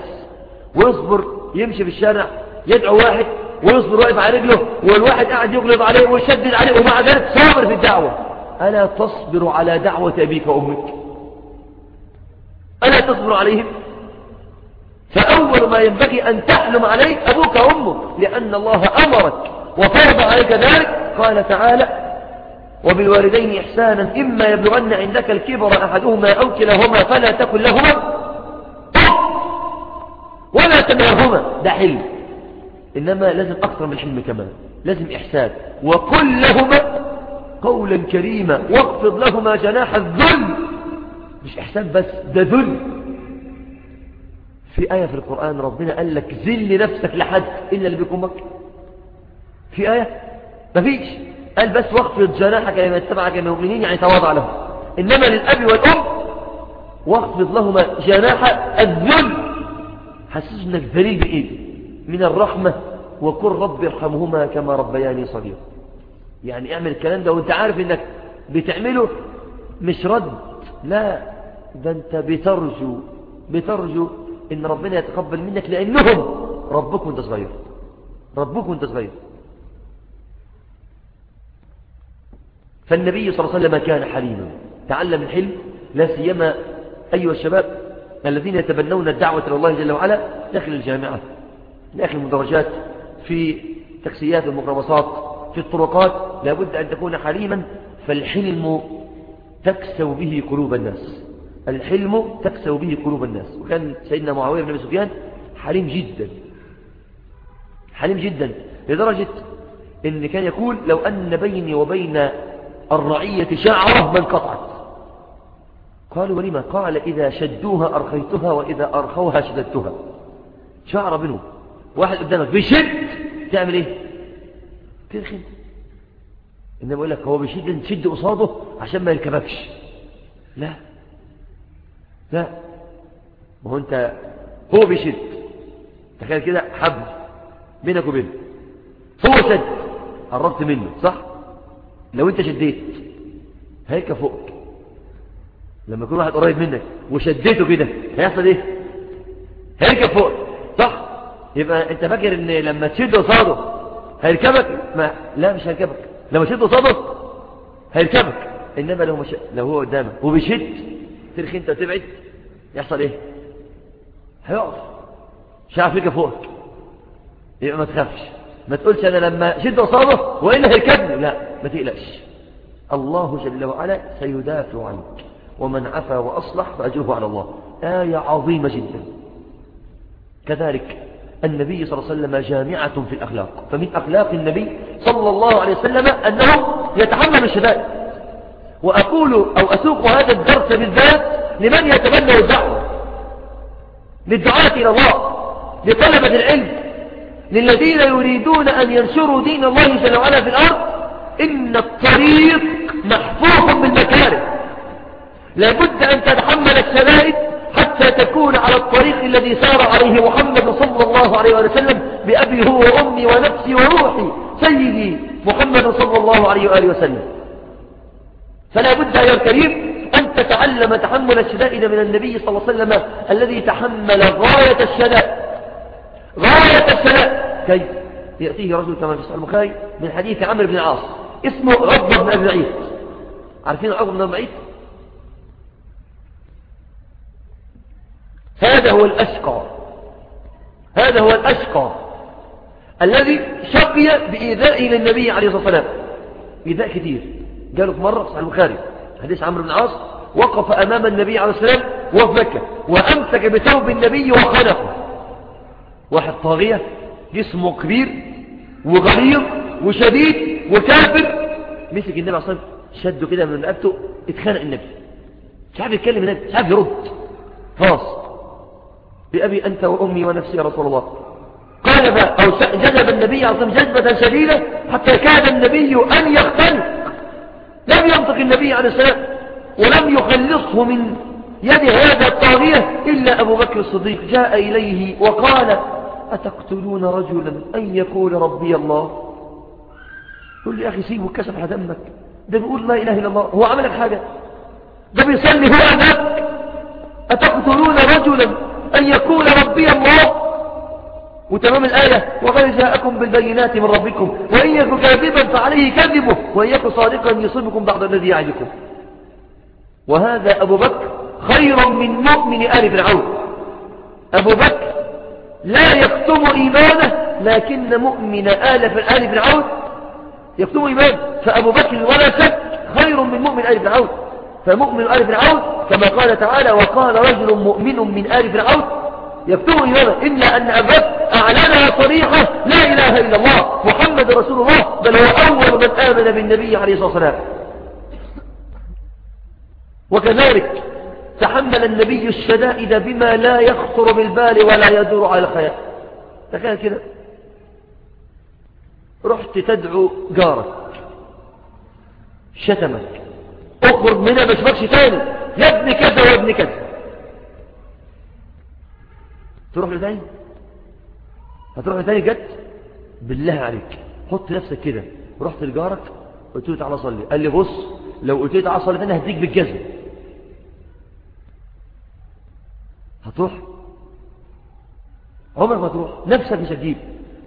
ويصبر يمشي في الشارع يدعو واحد ويصبر واقف على رجله والواحد قاعد يغلب عليه ويشدد عليه ومع ذلك صابر في الدعوة ألا تصبر على دعوة أبيك وأمك ألا تصبر عليهم فأول ما ينبغي أن تحلم عليه أبوك وأمك لأن الله أمرك وفرض عليك ذلك قال تعالى وبالوالدين إحسانا إما يبلغن عندك الكبر أحدهما أو كلاهما فلا تكن لهما
ولا تنهرهما ده حلم
إنما لازم أكثر من حلم كمان لازم إحسان وقل لهما قولا كريما واخفض لهما جناح الذل مش إحسان بس ده ذل في آية في القرآن ربنا قال لك ذل نفسك لحد إلا اللي بيكون مكة في آية مفيش قال بس واخفض جناحك لما اتبعك المؤمنين يعني تواضع لهم إنما للأب والأم واخفض لهما جناح الذل حسس إنك ذليل بإيدي من الرحمة وكن رب ارحمهما كما ربياني صغير يعني اعمل الكلام ده وانت عارف انك بتعمله مش رد لا ده انت بترجو بترجو ان ربنا يتقبل منك لانهم ربك وانت صغير ربك وانت صغير فالنبي صلى الله عليه وسلم كان حليما تعلم الحلم لا سيما أيها الشباب الذين يتبنون الدعوة إلى الله جل وعلا داخل الجامعة داخل المدرجات في تكسيات المقربصات في الطرقات لابد أن تكون حليما فالحلم تكسو به قلوب الناس الحلم تكسو به قلوب الناس وكان سيدنا معاوية بن سفيان حليم جدا حليم جدا لدرجة ان كان يقول لو ان بيني وبين الرعية شعرة ما انقطعت قالوا ولما قال إذا شدوها أرخيتها وإذا أرخوها شددتها شعر منه واحد قدامك بشد تعمل ايه تدخل انما يقول لك هو بشد تشد قصاده عشان ما يركبكش لا لا وهو انت هو بيشد تخيل كده حبل بينك وبينه هو سد قربت منه صح لو انت شديت هيك فوقك لما يكون واحد قريب منك وشديته كده هيحصل ايه هيركب فوق صح يبقى انت فاكر ان لما تشد قصاده هيركبك ما لا مش هيركبك لما تشد قصاده هيركبك انما لو مش... لو هو قدامك وبيشد ترخي انت تبعد يحصل ايه هيقف شافك فوق فوقك يبقى ما تخافش ما تقولش انا لما شد اصابه والا هيركبني لا ما تقلقش الله جل وعلا سيدافع عنك ومن عفا واصلح فاجره على الله ايه عظيمه جدا كذلك النبي صلى الله عليه وسلم جامعة في الأخلاق فمن أخلاق النبي صلى الله عليه وسلم أنه يتعلم الشباب وأقول أو أسوق هذا الدرس بالذات لمن يتمنى
الدعوة للدعاة إلى الله لطلبة العلم
للذين يريدون أن ينشروا دين الله جل وعلا في الأرض إن الطريق محفوظ بالمكاره لابد أن تتحمل الشدائد حتى تكون على الطريق الذي سار عليه محمد صلى الله عليه وسلم بأبي هو وأمي ونفسي وروحي سيدي محمد صلى الله عليه وآله وسلم فلا بد يا كريم أن تتعلم تحمل الشدائد من النبي صلى الله عليه وسلم الذي تحمل غاية الشدائد
غاية الشدائد
كي يأتيه رجل كما في صحيح البخاري من حديث عمرو بن العاص اسمه عقبة بن أبي بعيد عارفين عقبة بن أبي بعيد هذا هو الأشقى
هذا هو الأشقى
الذي شقي بإيذائه للنبي عليه الصلاة والسلام إيذاء كثير قالوا في مرة في صحيح البخاري حديث عمرو بن العاص وقف أمام النبي عليه السلام وهو في مكة وأمسك بثوب النبي وخنقه واحد طاغية جسمه كبير وغليظ وشديد وكافر مسك النبي عليه الصلاة شده كده من رقبته اتخانق النبي مش عارف يتكلم النبي مش عارف يرد خلاص بأبي أنت وأمي ونفسي يا رسول الله قلب أو جذب النبي عليه الصلاة والسلام جذبة شديدة حتى كاد النبي أن يختنق لم ينطق النبي عليه السلام ولم يخلصه من يد هذا الطاغية إلا أبو بكر الصديق جاء إليه وقال أتقتلون رجلا أن يقول ربي الله قل لي أخي سيبه كسف حدمك ده بيقول لا إله إلا الله هو عملك حاجة ده بيصلي هو أمامك أتقتلون رجلا أن يقول ربي الله وتمام الآية وقد جاءكم بالبينات من ربكم وإن يكن كاذبا فعليه كذبه وإن يكن صادقا يصيبكم بعض الذي يعدكم وهذا أبو بكر خير من مؤمن آل فرعون أبو بكر لا يكتم إيمانه لكن مؤمن آل فرعون يكتم إيمانه فأبو بكر ولا شك خير من مؤمن آل فرعون فمؤمن آل فرعون كما قال تعالى وقال رجل مؤمن من آل فرعون يكتبوا إيمانا إلا أن أبت أعلنها صريحة لا إله إلا الله محمد رسول الله بل هو أول من آمن بالنبي عليه الصلاة والسلام وكذلك تحمل النبي الشدائد بما لا يخطر بالبال ولا يدور على الخيال تخيل كده رحت تدعو جارك شتمك
اخرج منها ما اشوفكش تاني يا ابن كذا ويا ابن كذا
تروح لثاني هتروح لثاني جد بالله عليك حط نفسك كده رحت لجارك قلت له تعالى صلي قال لي بص لو قلت له تعالى صلي تاني هديك بالجزم هتروح عمرك ما تروح نفسك مش هتجيب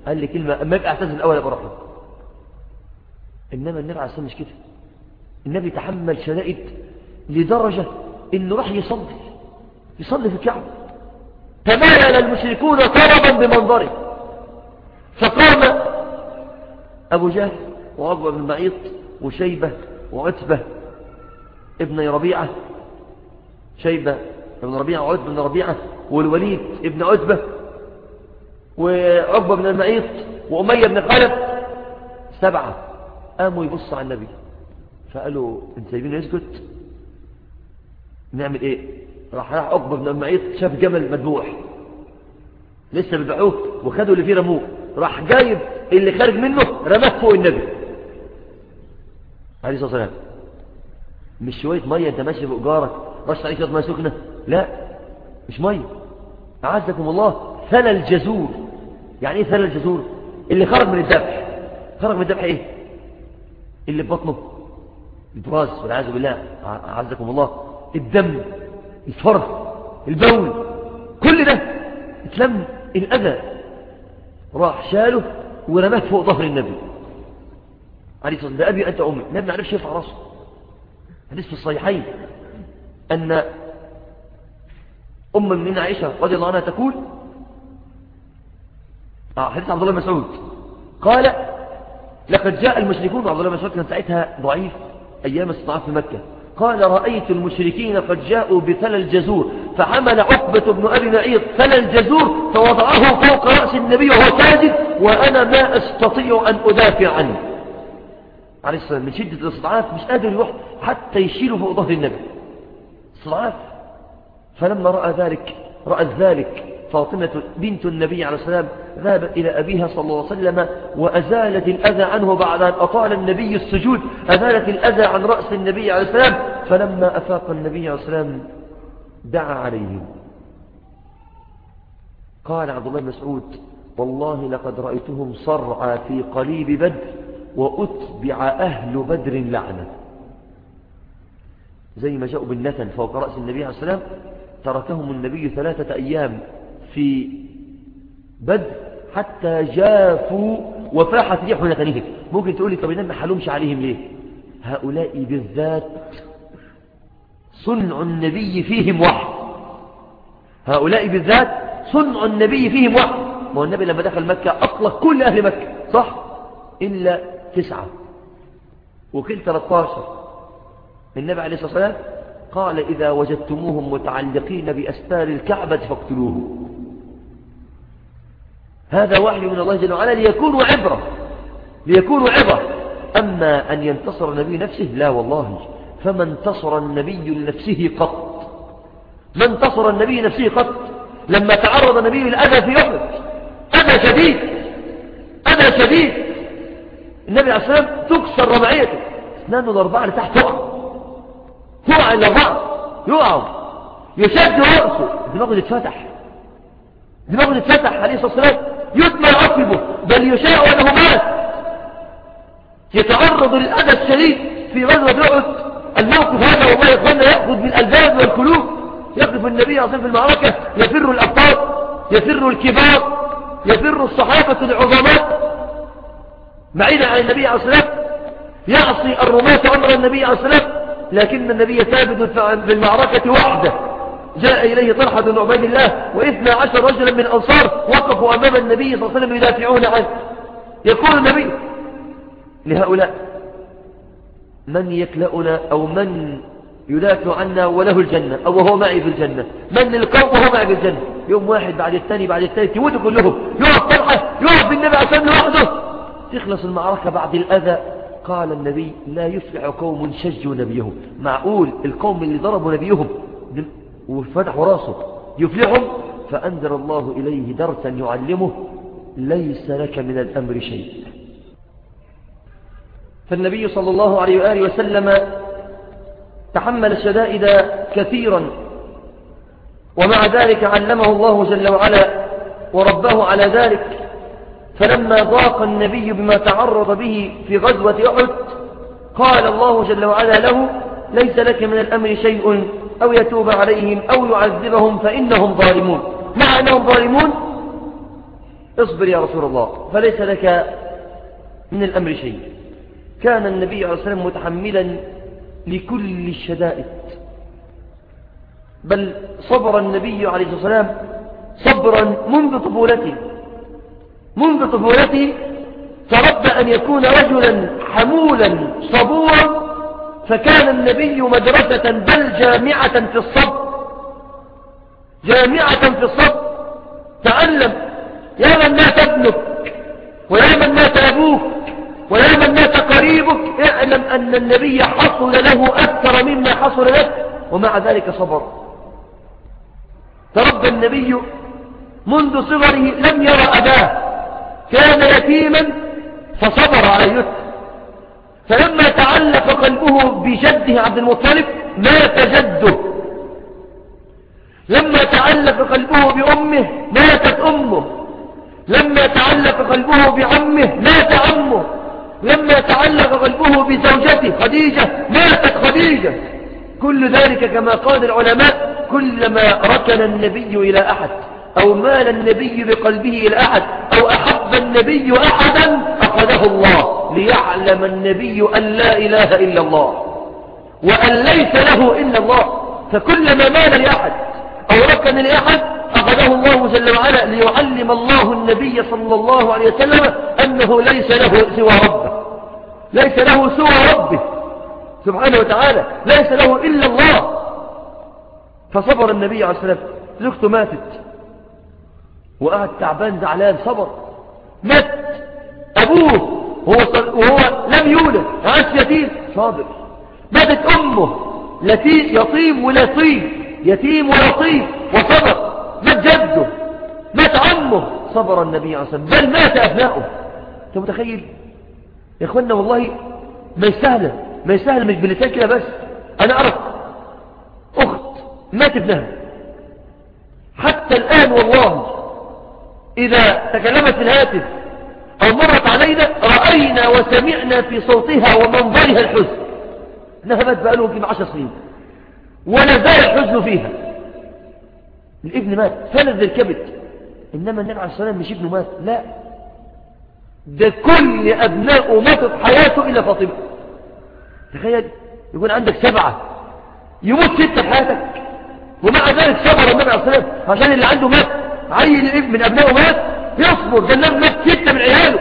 قال لي كلمه اما يبقى اعتزل الاول يا اروح انما النبي عليه مش كده النبي تحمل شدائد لدرجه انه راح يصلي يصلي في الكعبه
تمايل المشركون طلبا بمنظره فقام
أبو جهل وعقبة بن معيط وشيبة وعتبة ابن ربيعة شيبة ابن ربيعة وعتبة بن ربيعة والوليد ابن عتبة وعقبة بن المعيط وأمية بن خلف سبعة قاموا يبصوا على النبي فقالوا انت سايبينه يسكت نعمل ايه راح راح عقبة بن المعيط شاف جمل مذبوح لسه بيذبحوه وخدوا اللي فيه رموه راح جايب اللي خارج منه رماه فوق النبي عليه الصلاة والسلام مش شوية مية انت ماشي فوق جارك رش عليك شوية مية سخنة لا مش مية أعزكم الله ثلى الجزور يعني ايه ثلى الجزور اللي خرج من الذبح خرج من الذبح ايه اللي في بطنه البراز والعياذ بالله أعزكم الله الدم الفرد البول كل ده اتلم الأذى راح شاله ورماه فوق ظهر النبي عليه الصلاة والسلام أبي أنت أمي النبي ما عرفش يرفع راسه حديث في الصحيحين أن أم من عائشة رضي الله عنها تقول آه، حديث عبد الله مسعود قال لقد جاء المشركون عبد الله مسعود كان ساعتها ضعيف أيام استضعاف في مكة قال رأيت المشركين قد جاءوا بثلى الجزور فحمل عقبة بن أبي نعيط ثلى الجزور فوضعه فوق رأس النبي وهو ساجد وأنا ما أستطيع أن أدافع عنه عليه الصلاة من شدة الاستضعاف مش قادر يروح حتى يشيله فوق ظهر النبي استضعاف فلما رأى ذلك رأى ذلك فاطمة بنت النبي عليه السلام ذهبت إلى أبيها صلى الله عليه وسلم وأزالت الأذى عنه بعد أن أطال النبي السجود أزالت الأذى عن رأس النبي عليه السلام فلما أفاق النبي عليه السلام دعا عليهم قال عبد الله مسعود والله لقد رأيتهم صرعى في قليب بدر وأتبع أهل بدر لعنة زي ما جاءوا بالنثن فوق رأس النبي عليه السلام تركهم النبي ثلاثة أيام في بدر حتى جافوا وفاحت ريح لكنهم ممكن تقول لي طب ما حلومش عليهم ليه هؤلاء بالذات صنع النبي فيهم وحي هؤلاء بالذات صنع النبي فيهم وحي ما هو النبي لما دخل مكة أطلق كل أهل مكة صح إلا تسعة وكل 13 النبي عليه الصلاة والسلام قال إذا وجدتموهم متعلقين بأستار الكعبة فاقتلوهم هذا وحي من الله جل وعلا ليكونوا عبرة ليكونوا عبرة أما أن ينتصر النبي نفسه لا والله فما انتصر النبي لنفسه قط ما انتصر النبي نفسه قط لما تعرض النبي للأذى في أحد أذى شديد
أذى شديد
النبي عليه السلام تكسر رباعيته اسنانه الأربعة لتحت تقع
تقع الأربعة
يقعوا يشد رأسه دماغه يتفتح دماغه يتفتح عليه الصلاة والسلام يثمر عقبه بل يشاء أنه مات يتعرض للأذى الشديد في غزوة أحد الموقف هذا والله يا يأخذ بالألباب والقلوب يقف النبي عصيم في المعركة يفر الأبطال يفر الكبار يفر الصحابة العظماء بعيدا عن النبي عليه الصلاة يعصي الرماة عمر النبي عليه الصلاة لكن النبي ثابت في المعركة وحده جاء إليه طلحة بن عبيد الله وإثنى عشر رجلا من الأنصار وقفوا أمام النبي صلى الله عليه وسلم يدافعون عنه
يقول النبي
لهؤلاء من يكلأنا أو من يدافع عنا وله الجنة أو وهو معي في الجنة من القوم وهو معي في الجنة يوم واحد بعد الثاني بعد الثالث يموتوا كلهم يقف
طلحة يقف بالنبي عشان لوحده
تخلص المعركة بعد الأذى قال النبي لا يفلح قوم شجوا نبيهم معقول القوم اللي ضربوا نبيهم وفتح راسه يفلحهم فأنذر الله إليه درسا يعلمه ليس لك من الأمر شيء فالنبي صلى الله عليه وآله وسلم تحمل الشدائد كثيرا ومع ذلك علمه الله جل وعلا ورباه على ذلك فلما ضاق النبي بما تعرض به في غزوة أحد قال الله جل وعلا له ليس لك من الأمر شيء أو يتوب عليهم أو يعذبهم فإنهم ظالمون
مع أنهم ظالمون
اصبر يا رسول الله فليس لك من الأمر شيء كان النبي عليه الصلاة والسلام متحملا لكل الشدائد بل صبر النبي عليه الصلاة والسلام صبرا منذ طفولته منذ طفولته
تربى أن يكون رجلا
حمولا صبورا فكان النبي مدرسة بل جامعة في الصبر جامعة في الصبر تعلم يا من مات ابنك ويا من مات أبوك ويا من مات قريبك اعلم أن النبي حصل له أكثر مما حصل لك ومع ذلك صبر تربى النبي منذ صغره لم يرى أباه
كان يتيما
فصبر على فلما تعلق قلبه بجده عبد المطلب مات جده لما تعلق قلبه بأمه ماتت أمه لما تعلق قلبه بعمه مات عمه لما تعلق قلبه بزوجته خديجة ماتت خديجة كل ذلك كما قال العلماء كلما ركن النبي إلى أحد أو مال النبي بقلبه إلى أحد أو أحب أحب النبي أحدا أخذه الله ليعلم النبي أن لا إله إلا الله وأن ليس له إلا الله فكلما مال لأحد أو ركن لأحد أخذه الله جل وعلا ليعلم الله النبي صلى الله عليه وسلم أنه ليس له سوى ربه ليس له سوى ربه سبحانه وتعالى ليس له إلا الله فصبر النبي عليه الصلاة والسلام زوجته ماتت وقعد تعبان زعلان صبر مات أبوه وهو, وهو لم يولد عاش يتيم صابر ماتت أمه لتي يتيم ولطيم يتيم ولطيم وصبر مات جده مات عمه صبر النبي عليه الصلاة والسلام بل مات أبنائه أنت متخيل يا إخوانا والله ما يستاهل ما يستاهل مش بلسان كده بس أنا أرى أخت مات ابنها حتى الآن والله إذا تكلمت في الهاتف أو مرت علينا رأينا وسمعنا في صوتها ومنظرها الحزن نهبت بقاله يمكن 10 سنين ولا زال الحزن فيها الابن مات فلذ الكبد إنما النبي عليه الصلاة مش ابنه مات لا ده كل أبناء ماتت حياته إلا فاطمة تخيل يكون عندك سبعة يموت ستة في حياتك ومع ذلك صبر النبي عليه الصلاة عشان اللي عنده مات عين ابن من أبنائه مات يصبر ده النبي مات ستة من عياله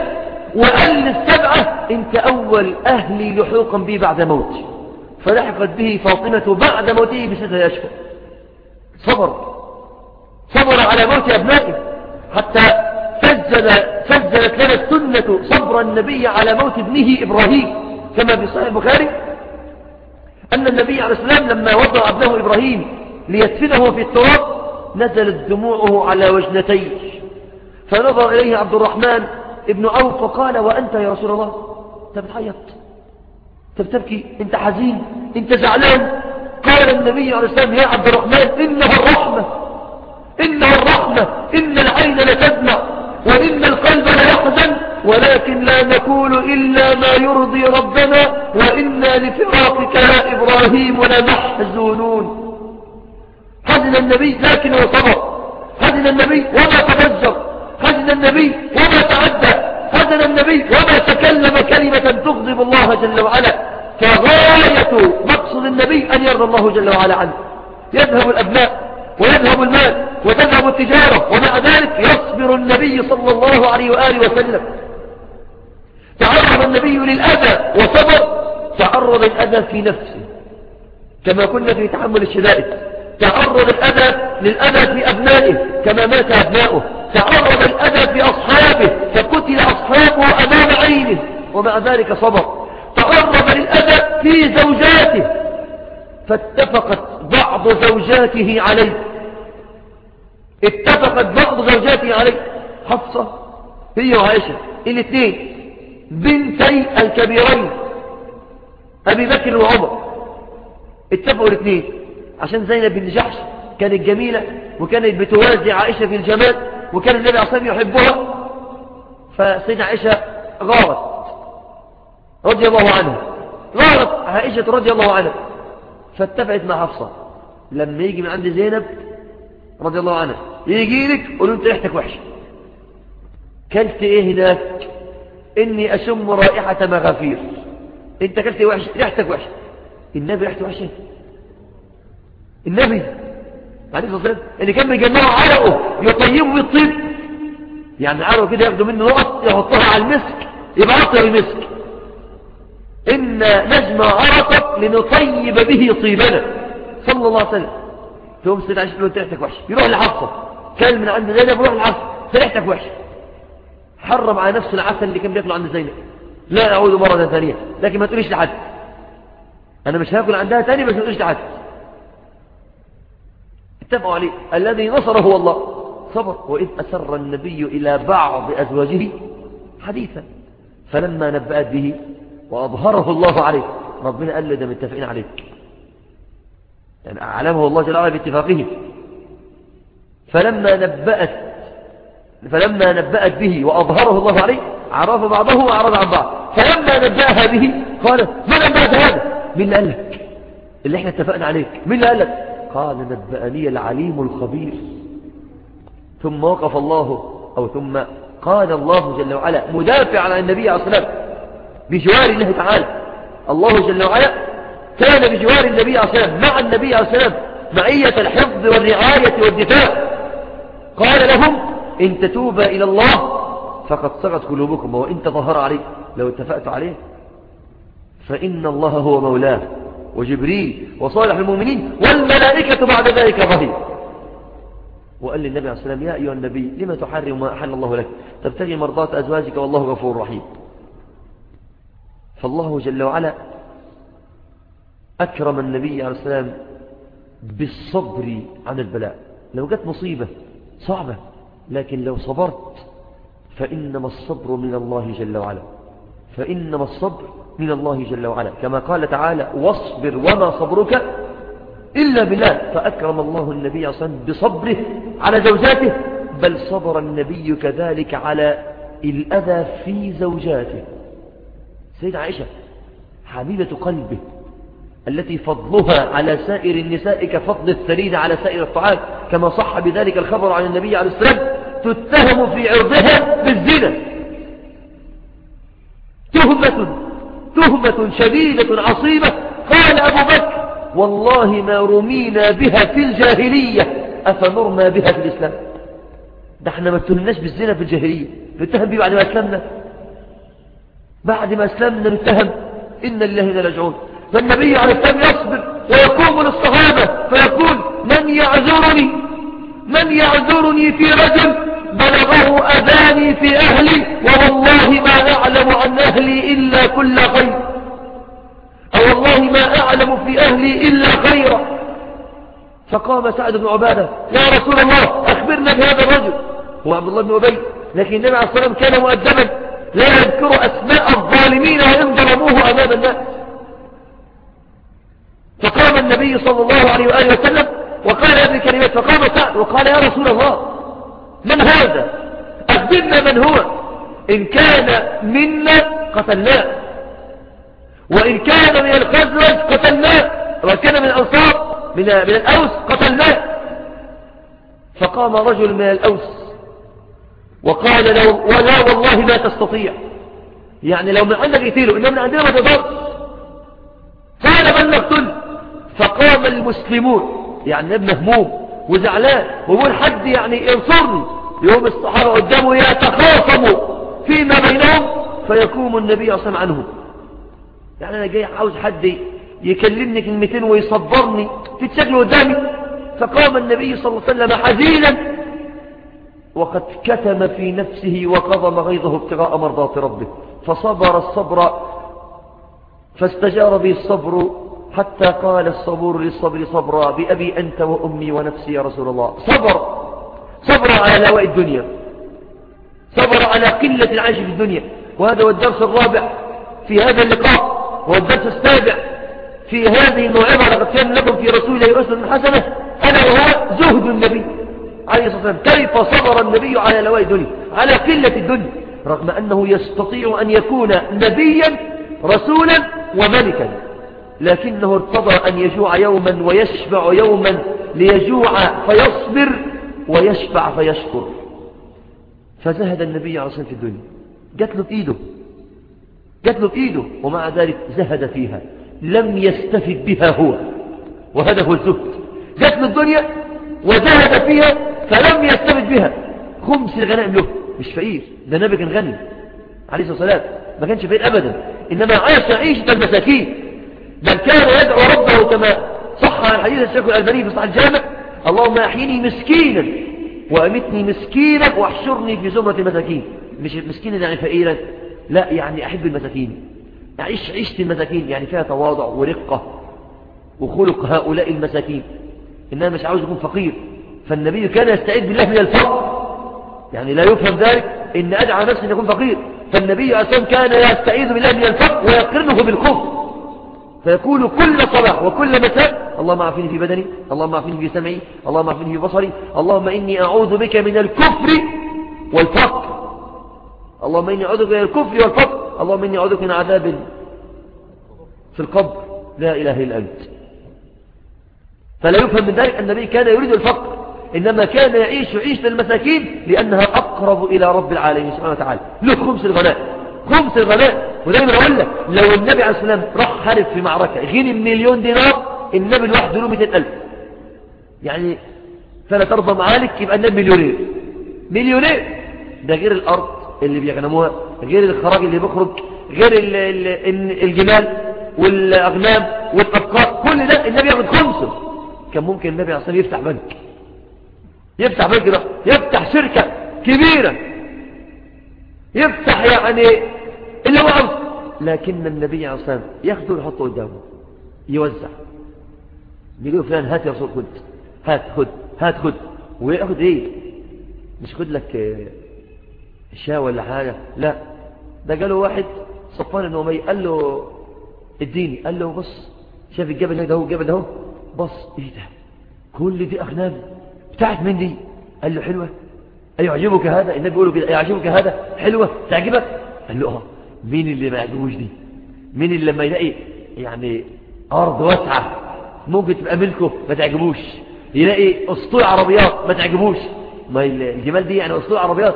وقال للسبعة انت أول أهلي لحوقا به بعد موتي فلحقت به فاطمة بعد موته بستة أشهر صبر صبر على موت أبنائه حتى فزل فزلت لنا السنة صبر النبي على موت ابنه إبراهيم كما في صحيح البخاري أن النبي عليه السلام لما وضع ابنه إبراهيم ليدفنه في التراب نزلت دموعه على وجنتيه فنظر إليه عبد الرحمن ابن عوف فقال وأنت يا رسول الله أنت بتعيط أنت بتبكي أنت حزين أنت زعلان قال النبي عليه السلام يا عبد الرحمن إنها الرحمة
إنها الرحمة إن العين لتدمع وإن القلب ليحزن ولكن لا نقول إلا ما يرضي ربنا وإنا لفراقك
يا إبراهيم لمحزونون خذل النبي لكن وصبر خذل النبي وما تفجر خذل النبي وما تعدى خذل النبي وما تكلم كلمة تغضب الله جل وعلا فغاية مقصد النبي أن يرضى الله جل وعلا عنه يذهب الأبناء ويذهب المال وتذهب التجارة ومع ذلك يصبر النبي صلى الله عليه وآله وسلم تعرض النبي للأذى وصبر تعرض الأذى في نفسه كما كنا في تحمل الشدائد تعرض الأذى للأذى في أبنائه كما مات أبنائه تعرض الأذى في أصحابه فقتل أصحابه أمام عينه ومع ذلك صبر تعرض للأذى في زوجاته فاتفقت بعض زوجاته عليه اتفقت بعض زوجاته عليه حفصة هي وعائشة الاثنين بنتي الكبيرين أبي بكر وعمر اتفقوا الاثنين عشان زينب بن جحش كانت جميلة وكانت بتوازي عائشة في الجمال وكان النبي عليه الصلاة يحبها فسيدنا عائشة غارت
رضي الله عنها غارت عائشة
رضي الله عنها فاتفقت مع حفصة لما يجي من عند زينب رضي الله عنها يجي لك قولوا انت ريحتك وحشة كلت ايه هناك اني اشم رائحة مغافير انت كلت إيه وحش ريحتك وحشة النبي ريحته وحشة النبي عليه الصلاة والسلام اللي كان بيجمعه عرقه يطيبه بالطيب يعني عرقه كده ياخدوا منه نقط يحطها على المسك
يبقى عطر المسك
إن نجم عرقك لنطيب به طيبنا صلى الله عليه وسلم تقوم سيد عشر تقول ريحتك وحشة يروح لحفصة كان من عند زينب يروح لحفصة ريحتك وحشة حرم على نفسه العسل اللي كان بياكله عند زينب لا أعود مرة ثانية لكن ما تقوليش لحد أنا مش هاكل عندها تاني بس ما تقوليش لحد اتفقوا عليه الذي نصره الله صبر وإذ أسر النبي إلى بعض أزواجه حديثا فلما نبأت به وأظهره الله عليه ربنا قال لدى متفقين عليه يعني أعلمه الله جل وعلا باتفاقهم فلما نبأت فلما نبأت به وأظهره الله عليه عرف بعضه وأعرض عن بعض فلما نبأها به قالت ما نبأت هذا مين اللي قال لك اللي احنا اتفقنا عليك مين اللي قال لك قال نبأني العليم الخبير ثم وقف الله أو ثم قال الله جل وعلا مدافع عن النبي عليه الصلاة بجوار الله تعالى الله جل وعلا كان بجوار النبي عليه الصلاة مع النبي عليه الصلاة معية الحفظ والرعاية
والدفاع قال لهم
إن تتوبا إلى الله فقد صغت قلوبكم وإن تظهر عليه لو اتفقت عليه فإن الله هو مولاه وجبريل وصالح المؤمنين والملائكة بعد ذلك ظهير وقال للنبي عليه السلام يا أيها النبي لما تحرم ما أحل الله لك تبتغي مرضات أزواجك والله غفور رحيم فالله جل وعلا أكرم النبي عليه السلام بالصبر عن البلاء لو جت مصيبة صعبة لكن لو صبرت فإنما الصبر من الله جل وعلا فإنما الصبر من الله جل وعلا كما قال تعالى واصبر وما صبرك إلا بالله فأكرم الله النبي صلى بصبره على زوجاته بل صبر النبي كذلك على الأذى في زوجاته سيد عائشة حبيبة قلبه التي فضلها على سائر النساء كفضل الثريد على سائر الطعام كما صح بذلك الخبر عن النبي عليه السلام تتهم في عرضها بالزنا تهمة تهمة شديدة عصيبة قال أبو بكر والله ما رمينا بها في الجاهلية أفنرمى بها في الإسلام ده احنا ما اتهمناش بالزنا في الجاهلية نتهم بعد ما أسلمنا بعد ما أسلمنا نتهم إن الله لجعون فالنبي عليه السلام يصبر ويقوم للصحابة
فيقول من يعذرني
من يعذرني في رجل بلغه أذاني في أهلي ووالله ما أعلم عن أهلي إلا كل خير
أو والله ما أعلم في أهلي إلا خيرا
فقام سعد بن عبادة يا رسول الله أخبرنا بهذا الرجل هو عبد الله بن أبي لكن النبي عليه الصلاة والسلام كان مؤدبا لا يذكر أسماء الظالمين وإن ظلموه أمام الناس فقام النبي صلى الله عليه وآله وسلم وقال هذه الكلمات فقام سعد وقال يا رسول الله من هذا أخبرنا من هو إن كان منا قتلناه وإن كان من الخزرج قتلناه وإن كان من الأنصار من, من الأوس قتلناه فقام رجل من الأوس وقال لو ولا والله ما تستطيع يعني لو من عندك يتيله إنه من عندنا ما تضرش قال من نقتل فقام المسلمون يعني ابن هموم وزعلان ويقول حد يعني انصرني يوم الصحابة قدامه يتخاصموا فيما بينهم فيقوم النبي أصلا عنهم يعني أنا جاي عاوز حد يكلمني كلمتين ويصبرني في تتشكل قدامي فقام النبي صلى الله عليه وسلم حزينا وقد كتم في نفسه وقضم غيظه ابتغاء مرضات ربه فصبر الصبر فاستجار به الصبر حتى قال الصبور للصبر صبرا بأبي أنت وأمي ونفسي يا رسول الله صبر
صبر على لواء
الدنيا صبر على قلة العيش في الدنيا وهذا هو الدرس الرابع في هذا اللقاء هو الدرس السابع في هذه الموعظة لقد كان لكم في رسول الله أسوة حسنة أنا وهو زهد النبي عليه الصلاة والسلام كيف صبر النبي على لواء الدنيا على قلة الدنيا رغم أنه يستطيع أن يكون نبيا رسولا وملكا لكنه ارتضى أن يجوع يوما ويشبع يوما ليجوع فيصبر ويشبع فيشكر فزهد النبي عليه الصلاة في الدنيا جات له بإيده جات له بإيده ومع ذلك زهد فيها لم يستفد بها هو وهذا هو الزهد جات له الدنيا
وزهد فيها فلم يستفد
بها خمس الغنائم له مش فقير ده النبي كان غني عليه الصلاة والسلام ما كانش فقير أبدا إنما عاش عيشة المساكين
بل كان يدعو ربه كما
صح عن حديث الشيخ الألباني في صحيح الجامع اللهم أحيني مسكينا وأمتني مسكينا واحشرني في زمرة المساكين مش مسكينا يعني فقيرا لا يعني أحب المساكين أعيش عيشة المساكين يعني فيها تواضع ورقة وخلق هؤلاء المساكين إنها مش عاوز يكون فقير فالنبي كان يستعد بالله من الفقر
يعني لا يفهم ذلك إن أدعى نفسي
أن يكون فقير فالنبي أسلام كان يستعيد بالله من الفقر ويقرنه بالخفر فيكون كل صباح وكل مساء اللهم اعفني في بدني اللهم اعفني في سمعي اللهم اعفني في بصري اللهم إني أعوذ بك من الكفر والفقر اللهم إني أعوذ بك من الكفر والفقر اللهم إني أعوذ بك من عذاب في القبر لا إله إلا أنت فلا يفهم من ذلك النبي كان يريد الفقر إنما كان يعيش عيش للمساكين لأنها أقرب إلى رب العالمين سبحانه وتعالى له خمس الغناء خمس الغناء ودائما اقول لك لو النبي عليه السلام راح حارب في معركة غير المليون دينار النبي لوحده له 200000 يعني ثلاث اربع معالك يبقى النبي مليونير مليونير ده غير الارض اللي بيغنموها غير الخراج اللي بيخرج غير الـ الـ الجمال والاغنام والأبقار كل ده النبي ياخد خمسه كان ممكن النبي عليه السلام يفتح بنك يفتح بنك ده يفتح شركة كبيرة يفتح يعني إلا وعظ لكن النبي عليه الصلاة والسلام ويحطه قدامه يوزع يقول فلان هات يا رسول خد هات خد هات خد ويأخذ ايه مش خد لك شاه ولا حاجة لا ده قاله واحد صفان النومي قال له اديني قال له بص شاف الجبل ده هو الجبل ده هو بص ايه ده كل دي اخنام بتاعت من دي قال له حلوة ايعجبك هذا النبي بيقول له كده ايعجبك هذا حلوة تعجبك قال له اه مين اللي ما يعجبوش دي مين اللي لما يلاقي يعني أرض واسعة ممكن تبقى ملكه ما تعجبوش يلاقي أسطول عربيات ما تعجبوش ما الجمال دي يعني أسطول عربيات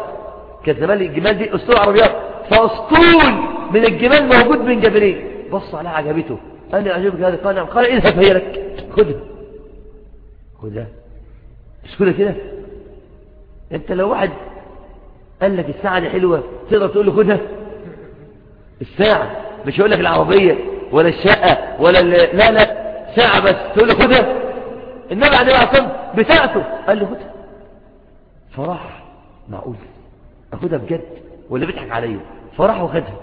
كانت زمان الجمال دي أسطول عربيات فأسطول من الجمال موجود بين جبلين بص عليها عجبته قال لي إيه أعجبك هذا قال نعم قال اذهب هي لك خدها خدها كده كده انت لو واحد قال لك الساعة دي حلوة تقدر تقول له خدها الساعة مش يقول لك العربية ولا الشقة ولا لا لا ساعة بس تقول له خدها النبي عليه الصلاة بتاعته قال له خدها فراح معقول اخدها بجد ولا بيضحك عليا فراح واخدها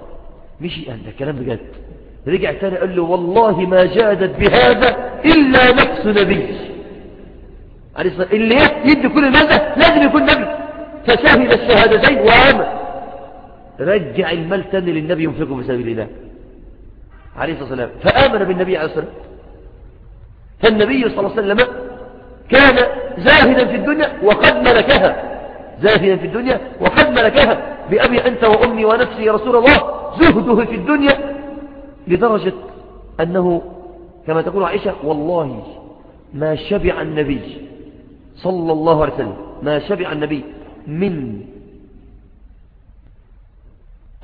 مشي قال ده كلام بجد رجع تاني قال له والله ما جادت بهذا إلا نفس نبي عليه الصلاة اللي يدي كل
المادة لازم يكون نبي
فشهد الشهادتين وآمن رجع المال تاني للنبي ينفقه في سبيل الله عليه الصلاة والسلام فآمن بالنبي عليه الصلاة والسلام فالنبي صلى الله عليه وسلم كان زاهدا في الدنيا وقد ملكها زاهدا في الدنيا وقد ملكها بأبي أنت وأمي ونفسي يا رسول الله زهده في الدنيا لدرجة أنه كما تقول عائشة والله ما شبع النبي صلى الله عليه وسلم ما شبع النبي من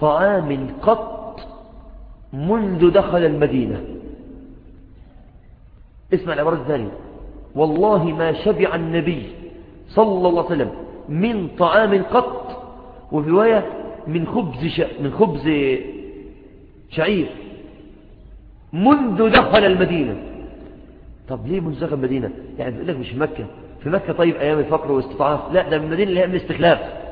طعام قط منذ دخل المدينة اسمع العبارة الثانية والله ما شبع النبي صلى الله عليه وسلم من طعام قط وفي رواية من خبز ش... من خبز شعير منذ دخل المدينة طب ليه منذ دخل المدينة يعني بيقول لك مش مكة في مكة طيب أيام الفقر والاستضعاف لا ده من المدينة اللي هي من الاستخلاف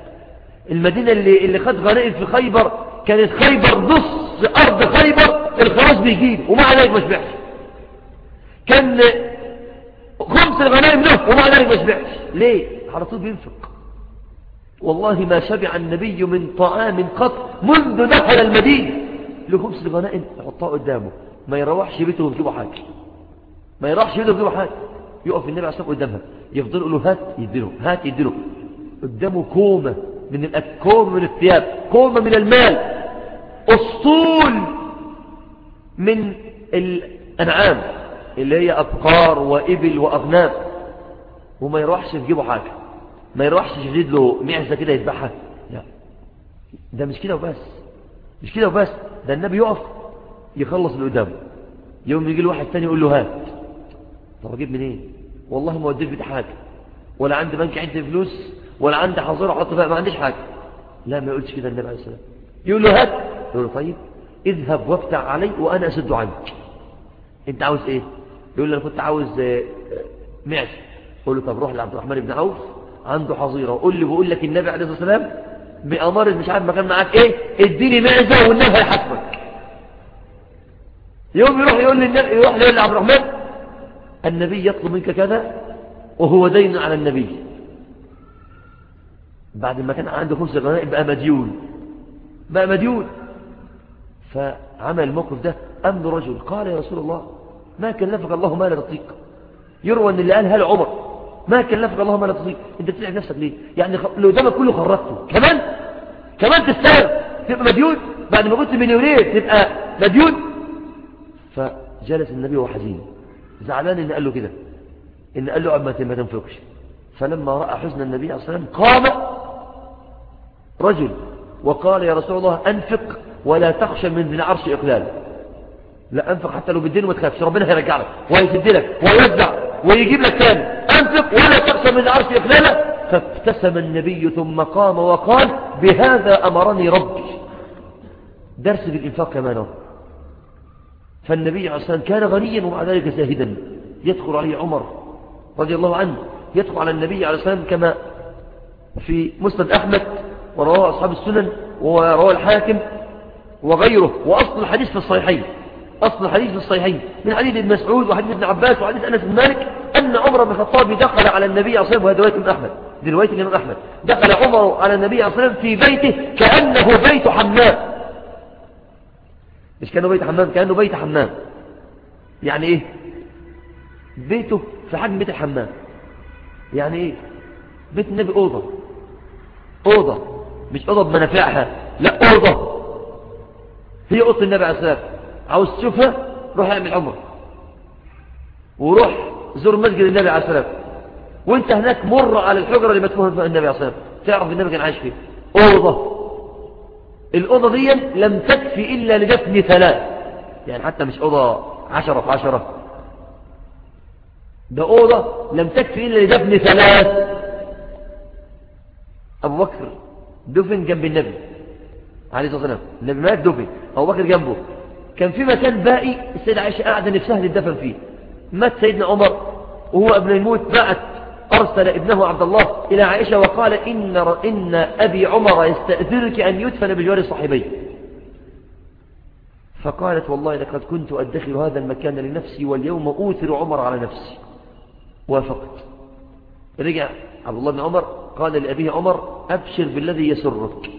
المدينة اللي, اللي خد غنائم في خيبر كانت خيبر نص أرض خيبر الخلاص بيجيب ومع ذلك ما شبعش كان
خمس الغنائم له ومع ذلك ما شبعش
ليه؟ على طول بينفق والله ما شبع النبي من طعام قط منذ دخل المدينة له خمس الغنائم يحطها قدامه ما يروحش بيته ويجيبه حاجة ما يروحش بيته ويجيبه حاجة يقف النبي عليه الصلاة والسلام قدامها يفضل يقول له هات يديله هات يديله قدامه كومة بنبقى كومة من الثياب كومة من المال
أسطول
من الأنعام اللي هي أبقار وإبل وأغنام وما يروحش يجيبه حاجة ما يروحش يجيب له معزة كده يذبحها لا ده مش كده وبس مش كده وبس ده النبي يقف يخلص اللي قدامه يوم يجي له واحد تاني يقول له هات طب اجيب منين والله ما وديت بيت حاجه ولا عندي بنك عندي فلوس ولا عندي حصير احط فيها ما عنديش حاجة لا ما يقولش كده النبي عليه الصلاة والسلام يقول له هات يقول له طيب اذهب وافتع علي وأنا أسد عنك أنت عاوز إيه يقول له أنا كنت عاوز آه، معز يقول له طب روح لعبد الرحمن بن عوف عنده حظيرة وقول لي بقول لك النبي عليه الصلاة والسلام بأمارة مش عارف مكان معاك إيه اديني معزة والنبي هيحاسبك يوم يروح يقول للنبي يروح يقول لعبد الرحمن النبي يطلب منك كذا وهو دين على النبي بعد ما كان عنده خمس غنائم بقى مديون بقى مديون فعمل الموقف ده أمن رجل قال يا رسول الله ما كلفك الله ما لا تطيق يروى أن اللي قال هل عمر ما كلفك الله ما لا تطيق أنت تتعب نفسك ليه يعني لو ما كله خرجته كمان
كمان تستاهل
تبقى مديون بعد ما قلت مليونير تبقى مديون فجلس النبي وحزين زعلان إن قال له كده إن قال له أما ما تنفقش فلما رأى حزن النبي عليه الصلاة والسلام قام رجل وقال يا رسول الله أنفق ولا تخشى من ذي العرش إقلال لا أنفق حتى لو بالدين وما تخافش ربنا هيرجع لك وهيسد لك ويوزع ويجيب لك ثاني أنفق ولا تخشى من ذي العرش إقلالا فابتسم النبي ثم قام وقال بهذا أمرني ربي درس بالإنفاق كمان هو فالنبي عليه الصلاة كان غنيا ومع ذلك زاهدا يدخل عليه عمر رضي الله عنه يدخل على النبي عليه الصلاة كما في مسند أحمد ورواه أصحاب السنن ورواه الحاكم وغيره وأصل الحديث في الصحيحين أصل الحديث في الصحيحين من حديث ابن مسعود وحديث ابن عباس وحديث أنس بن مالك أن عمر بن الخطاب دخل على النبي عليه الصلاة والسلام ابن أحمد دي رواية ابن أحمد دخل عمر على النبي عليه الصلاة والسلام في بيته كأنه بيت حمام مش كأنه بيت حمام كأنه بيت حمام يعني إيه بيته في حجم بيت الحمام يعني إيه بيت النبي أوضة أوضة مش اوضه بمنافعها لا اوضه هي اوضه النبي عليه والسلام عاوز تشوفها روح اعمل عمره وروح زور مسجد النبي عليه والسلام وانت هناك مر على الحجره اللي مدفونه فيها النبي عليه والسلام تعرف النبي كان عايش فيه اوضه الأوضة دي لم تكفي إلا لدفن ثلاث يعني حتى مش أوضة عشرة في عشرة ده أوضة لم تكفي إلا لدفن ثلاث أبو بكر دفن جنب النبي عليه الصلاة والسلام النبي مات دفن أبو بكر جنبه كان في مكان باقي السيدة عائشة قاعدة نفسها للدفن فيه مات سيدنا عمر وهو قبل يموت بعت أرسل ابنه عبد الله إلى عائشة وقال إن, إن أبي عمر يستأذنك أن يدفن بجوار صاحبي فقالت والله لقد كنت أدخل هذا المكان لنفسي واليوم أوثر عمر على نفسي وافقت رجع عبد الله بن عمر قال لأبيه عمر أبشر بالذي يسرك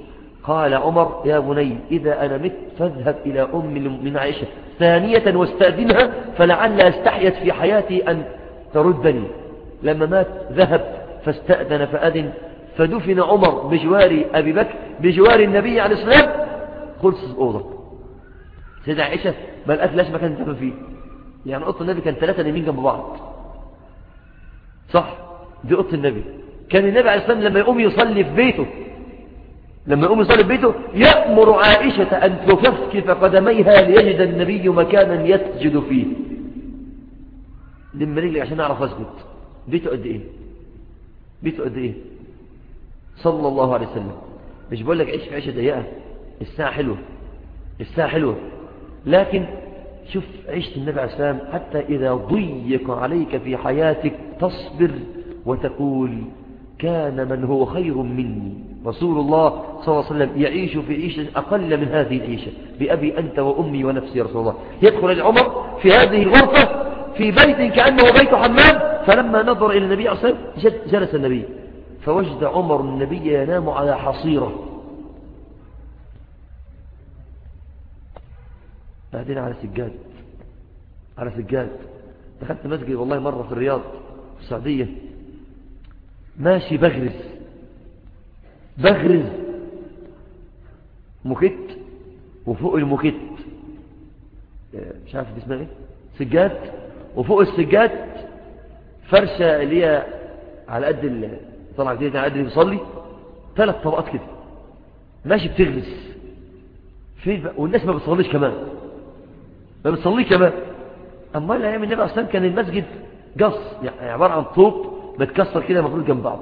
قال عمر يا بني إذا أنا مت فاذهب إلى أم من عائشة ثانية واستأذنها فلعل استحيت في حياتي أن تردني لما مات ذهب فاستأذن فأذن فدفن عمر بجوار أبي بكر بجوار النبي عليه الصلاة والسلام خلص أوضة سيدة عائشة ما الأكل ليش ما كان دفن فيه يعني قط النبي كان ثلاثة نمين جنب بعض صح دي قط النبي كان النبي عليه والسلام لما يقوم يصلي في بيته لما يقوم يصلي في بيته يأمر عائشة أن تكفكف قدميها ليجد النبي مكانا يسجد فيه لما رجلي عشان أعرف أسجد بيته قد إيه بيته قد إيه صلى الله عليه وسلم مش بقول لك عيش في عيشة ضيقة الساعة حلوة الساعة حلوة لكن شوف عيشة النبي عليه السلام حتى إذا ضيق عليك في حياتك تصبر وتقول كان من هو خير مني رسول الله صلى الله عليه وسلم يعيش في عيشة أقل من هذه العيشة بأبي أنت وأمي ونفسي يا رسول الله يدخل العمر في هذه الغرفة في بيت كأنه بيت حمام فلما نظر إلى النبي عليه الصلاة والسلام جلس النبي فوجد عمر النبي ينام على حصيرة بعدين على سجاد على سجاد دخلت مسجد والله مرة في الرياض في السعودية ماشي بغرز بغرز مكت وفوق المكت آه، مش عارف اسمها ايه سجاد وفوق السجاد فرشة اللي هي على قد طلع جديد على قد اللي بيصلي ثلاث طبقات كده ماشي بتغرز في والناس ما بتصليش كمان ما بتصليش كمان أما الأيام النبي أصلا كان المسجد قص يعني عبارة عن طوب بتكسر كده مفروض جنب بعض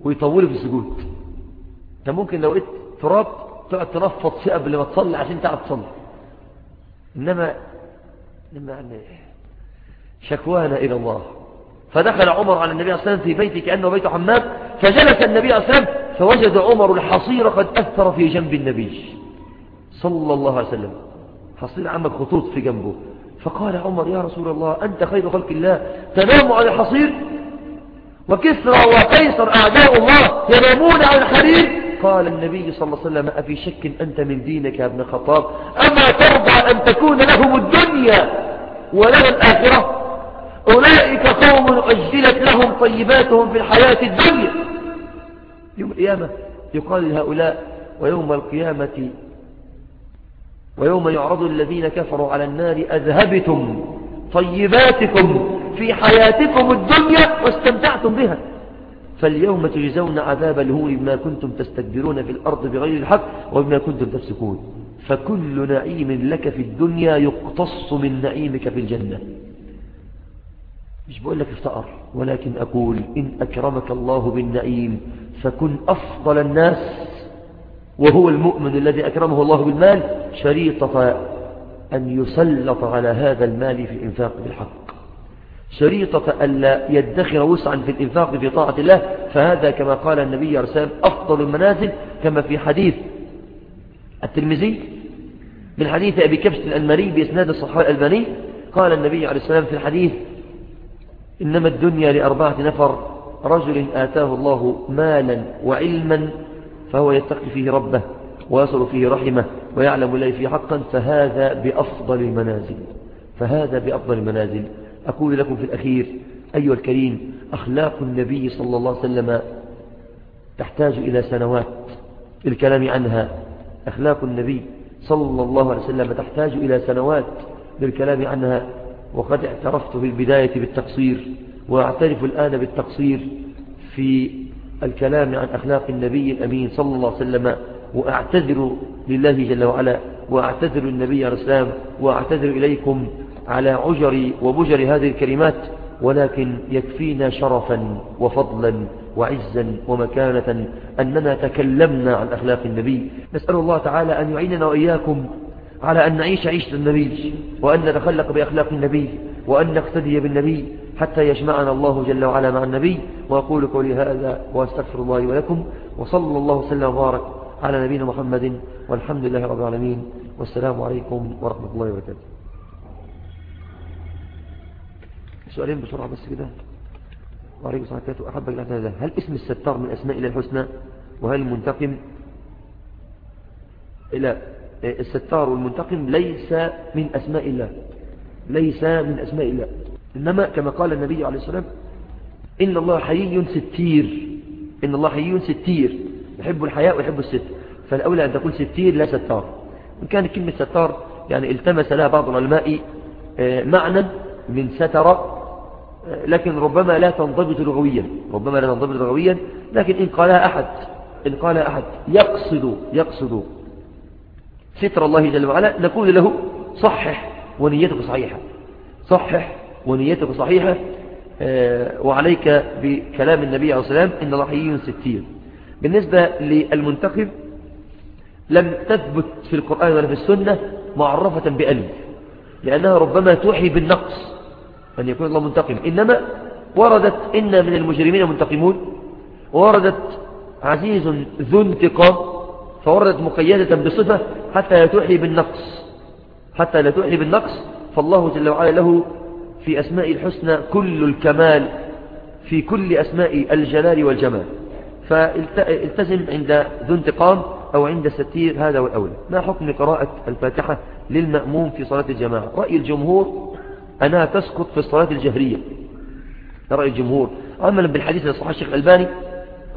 ويطولوا في السجود انت ممكن لو لقيت تراب تقعد تنفض فيه قبل ما تصلي عشان تعرف تصلي انما انما يعني شكوانا الى الله فدخل عمر على النبي صلى الله عليه وسلم في بيته كانه بيت حمام فجلس النبي صلى الله عليه وسلم فوجد عمر الحصير قد اثر في جنب النبي صلى الله عليه وسلم حصير عمك خطوط في جنبه فقال عمر يا رسول الله أنت خير خلق الله تنام على الحصير وكسرى وقيصر أعداء الله ينامون على الحرير قال النبي صلى الله عليه وسلم أفي شك أنت من دينك يا ابن خطاب أما ترضى أن تكون لهم الدنيا
ولها الآخرة
أولئك قوم أجلت لهم طيباتهم في الحياة الدنيا يوم القيامة يقال لهؤلاء ويوم القيامة ويوم يعرض الذين كفروا على النار أذهبتم طيباتكم في حياتكم الدنيا واستمتعتم بها فاليوم تجزون عذاب الهول بما كنتم تستكبرون في الأرض بغير الحق وبما كنتم تفسكون فكل نعيم لك في الدنيا يقتص من نعيمك في الجنة مش بقول لك افتقر ولكن أقول إن أكرمك الله بالنعيم فكن أفضل الناس وهو المؤمن الذي أكرمه الله بالمال شريطة أن يسلط على هذا المال في الإنفاق بالحق شريطة ألا يدخر وسعا في الإنفاق في طاعة الله فهذا كما قال النبي رسام أفضل المنازل كما في حديث الترمذي من حديث أبي كبش الألماني بإسناد الصحراء الألباني قال النبي عليه السلام في الحديث إنما الدنيا لأربعة نفر رجل آتاه الله مالا وعلما فهو يتقي فيه ربه ويصل فيه رحمه ويعلم إليه فيه حقا فهذا بأفضل المنازل فهذا بأفضل المنازل أقول لكم في الأخير أيها الكريم أخلاق النبي صلى الله عليه وسلم تحتاج إلى سنوات الكلام عنها أخلاق النبي صلى الله عليه وسلم تحتاج إلى سنوات للكلام عنها وقد اعترفت في البداية بالتقصير وأعترف الآن بالتقصير في الكلام عن أخلاق النبي الأمين صلى الله عليه وسلم وأعتذر لله جل وعلا وأعتذر للنبي عليه السلام وأعتذر إليكم على عجر وبجر هذه الكلمات ولكن يكفينا شرفا وفضلا وعزا ومكانة أننا تكلمنا عن أخلاق النبي نسأل الله تعالى أن يعيننا وإياكم على أن نعيش عيشة النبي وأن نتخلق بأخلاق النبي وأن نقتدي بالنبي حتى يجمعنا الله جل وعلا مع النبي وأقول قولي هذا وأستغفر الله ولكم وصلى الله وسلم وبارك على نبينا محمد والحمد لله رب العالمين والسلام عليكم ورحمة الله وبركاته سؤالين بسرعة بس كده وعليكم السلام عليكم أحبك الأحداث هل اسم الستار من أسماء إلى الحسنى وهل المنتقم إلى إيه، الستار والمنتقم ليس من أسماء الله ليس من أسماء الله إنما كما قال النبي عليه والسلام إن الله حيي ستير إن الله حيي ستير يحب الحياء ويحب الستر فالأولى أن تقول ستير لا ستار إن كان كلمة ستار يعني التمس لها بعض العلماء آه، معنى من ستر
آه،
لكن ربما لا تنضبط لغويا ربما لا تنضبط لغويا لكن إن قالها أحد إن قال أحد يقصد يقصد ستر الله جل وعلا نقول له صحح ونيتك صحيحة صحح ونيتك صحيحة آه، وعليك بكلام النبي عليه السلام إن رحيي ستين ستير بالنسبة للمنتخب لم تثبت في القرآن ولا في السنة معرفة بألف لأنها ربما توحي بالنقص أن يكون الله منتقم إنما وردت إن من المجرمين منتقمون وردت عزيز ذو انتقام فوردت مقيدة بصفة حتى لا توحي بالنقص حتى لا توحي بالنقص فالله جل وعلا له في أسماء الحسنى كل الكمال في كل أسماء الجلال والجمال فالتزم عند ذو انتقام أو عند ستير هذا والأولى ما حكم قراءة الفاتحة للمأموم في صلاة الجماعة رأي الجمهور أنها تسقط في الصلاة الجهرية رأي الجمهور عملا بالحديث لصحة الشيخ الألباني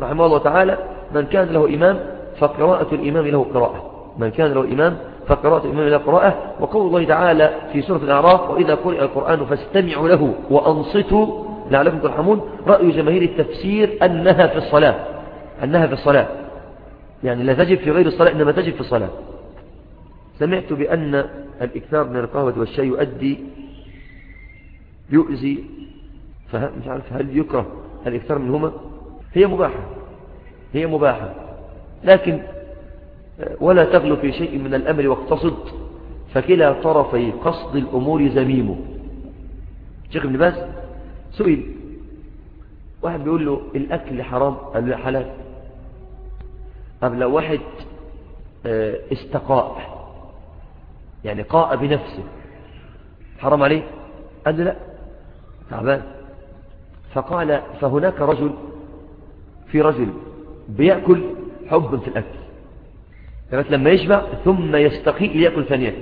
رحمه الله تعالى من كان له إمام فقراءة الإمام له قراءة من كان له إمام فقراءة الإمام إلى قراءة وقول الله تعالى في سورة الأعراف وإذا قرئ القرآن فاستمعوا له وأنصتوا لعلكم ترحمون رأي جماهير التفسير أنها في الصلاة أنها في الصلاة يعني لا تجب في غير الصلاة إنما تجب في الصلاة سمعت بأن الإكثار من القهوة والشاي يؤدي يؤذي مش عارف هل يكره الإكثار منهما هي مباحة هي مباحة لكن ولا تغلو في شيء من الأمر واقتصد فكلا طرفي قصد الأمور زميمه شيخ ابن باز سئل واحد بيقول له الأكل حرام قال له حلال لو واحد آه، استقاء يعني قاء بنفسه حرام عليه قال له لا تعبان فقال فهناك رجل في رجل بيأكل حب في الأكل لغايه لما يشبع ثم يستقي ليأكل ثانية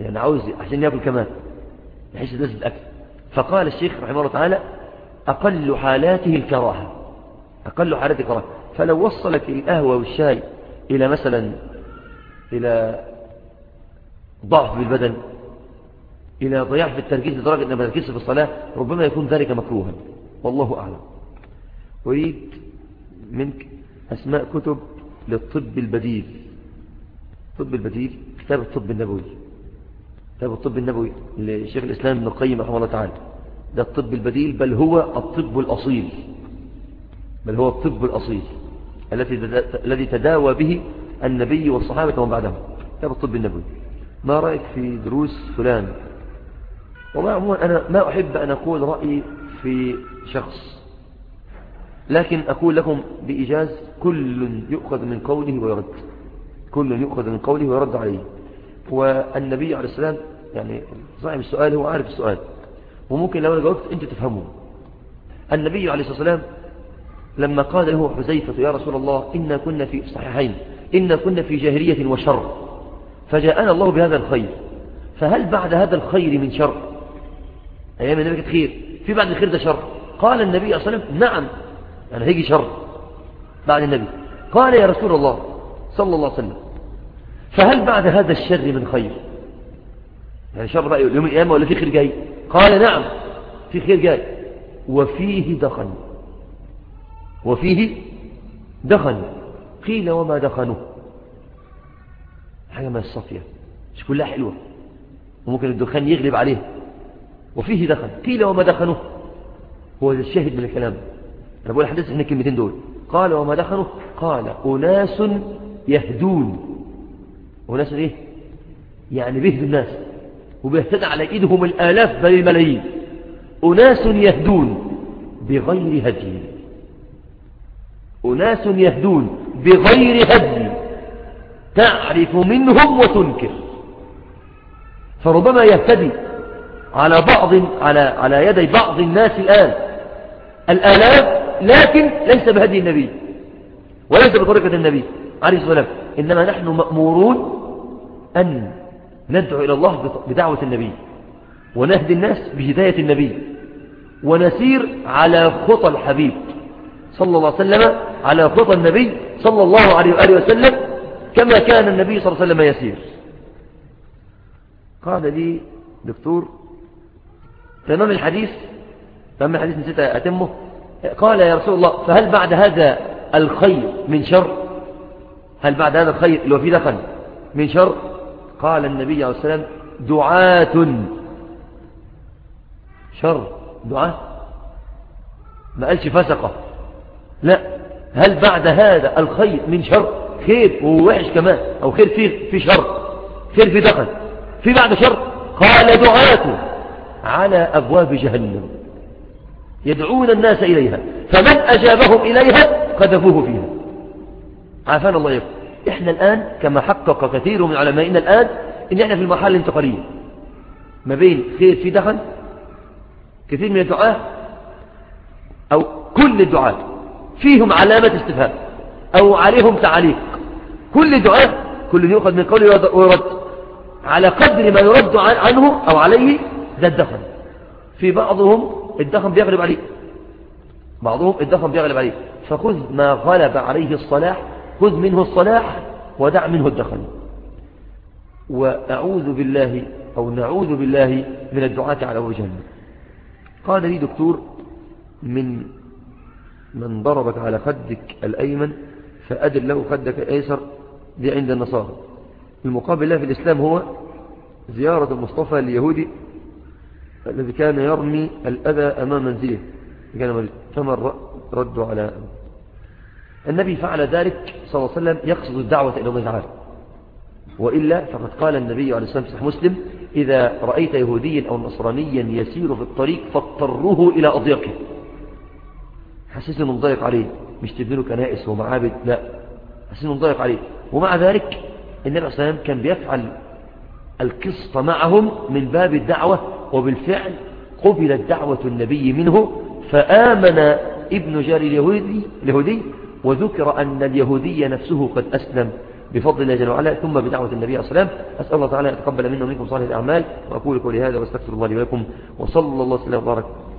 يعني عاوز عشان يأكل كمان يحس الناس الأكل فقال الشيخ رحمه الله تعالى أقل حالاته الكراهة أقل حالاته الكراهة فلو وصلت القهوة والشاي إلى مثلا إلى ضعف بالبدن إلى ضياع في التركيز لدرجة أن التركيز في الصلاة ربما يكون ذلك مكروها والله أعلم أريد منك أسماء كتب للطب البديل طب البديل كتاب الطب النبوي كتاب الطب النبوي لشيخ الإسلام ابن القيم رحمه الله تعالى ده الطب البديل بل هو الطب الأصيل بل هو الطب الأصيل الذي تداوى به النبي والصحابة ومن بعدهم كتاب الطب النبوي ما رأيك في دروس فلان والله عموما أنا ما أحب أن أقول رأيي في شخص لكن أقول لكم بإجاز كل يؤخذ من قوله ويرد كل يؤخذ من قوله ويرد عليه والنبي عليه السلام يعني صاحب السؤال هو عارف السؤال وممكن لو انا جاوبت انت تفهمه النبي عليه الصلاه والسلام لما قال له حذيفه يا رسول الله انا كنا في صحيحين انا كنا في جاهليه وشر فجاءنا الله بهذا الخير فهل بعد هذا الخير من شر ايام النبي كانت خير في بعد الخير ده شر قال النبي عليه الصلاه والسلام نعم يعني هيجي شر بعد النبي قال يا رسول الله صلى الله عليه وسلم فهل بعد هذا الشر من خير يعني شر بقى يوم القيامة ولا في خير جاي قال نعم في خير جاي وفيه دخن وفيه دخن قيل وما دخنه حاجة ما الصفية يعني. مش كلها حلوة وممكن الدخان يغلب عليه وفيه دخن قيل وما دخنه هو الشاهد من الكلام أنا بقول الحديث إحنا الكلمتين دول قال وما دخنه قال أناس يهدون وناس إيه يعني بيهدوا الناس وبيهتد على إيدهم الآلاف بل الملايين أناس يهدون بغير هدي أناس يهدون بغير هدي تعرف منهم وتنكر فربما يهتدي على بعض على على يدي بعض الناس الآن الآلاف لكن ليس بهدي النبي وليس بطريقة النبي عليه الصلاة إنما نحن مأمورون أن ندعو إلى الله بدعوة النبي ونهدي الناس بهداية النبي ونسير على خطى الحبيب صلى الله عليه وسلم على خطى النبي صلى الله عليه وآله وسلم كما كان النبي صلى الله عليه وسلم يسير قال لي دكتور تمام الحديث تمام الحديث نسيت أتمه قال يا رسول الله فهل بعد هذا الخير من شر هل بعد هذا الخير اللي هو دخل من شر قال النبي عليه السلام دعاة شر دعاة ما قالش فسقة لا هل بعد هذا الخير من شر خير ووحش كمان أو خير فيه في شر خير في دخل في بعد شر قال دعاة على أبواب جهنم يدعون الناس إليها فمن أجابهم إليها قذفوه فيها عافانا الله يقول احنا الآن كما حقق كثير من علمائنا الآن ان احنا في المرحلة الانتقالية ما بين خير في دخل كثير من الدعاة او كل الدعاة فيهم علامة استفهام او عليهم تعليق كل دعاء كل يؤخذ من قوله ويرد على قدر ما يرد عنه او عليه ذا الدخن في بعضهم الدخن بيغلب عليه بعضهم الدخن بيغلب عليه فخذ ما غلب عليه الصلاح خذ منه الصلاح ودع منه الدخل وأعوذ بالله أو نعوذ بالله من الدعاة على وجهنا قال لي دكتور من من ضربك على خدك الأيمن فأدل له خدك الأيسر دي عند النصارى المقابل له في الإسلام هو زيارة المصطفى اليهودي الذي كان يرمي الأذى أمام منزله كان فمن رد على النبي فعل ذلك صلى الله عليه وسلم يقصد الدعوة إلى الله تعالى وإلا فقد قال النبي عليه الصلاة والسلام مسلم إذا رأيت يهوديا أو نصرانيا يسير في الطريق فاضطروه إلى أضيقه حسيس أنه مضايق عليه مش تبني له كنائس ومعابد لا حسيس أنه مضايق عليه ومع ذلك النبي عليه الصلاة والسلام كان بيفعل القسط معهم من باب الدعوة وبالفعل قبلت دعوة النبي منه فآمن ابن جاري اليهودي, اليهودي وذكر أن اليهودي نفسه قد أسلم بفضل الله جل وعلا ثم بدعوة النبي عليه وسلم أسأل الله تعالى أن يتقبل منا ومنكم صالح الأعمال وأقول لكم لهذا وأستغفر الله لي ولكم
وصلى الله وسلم وبارك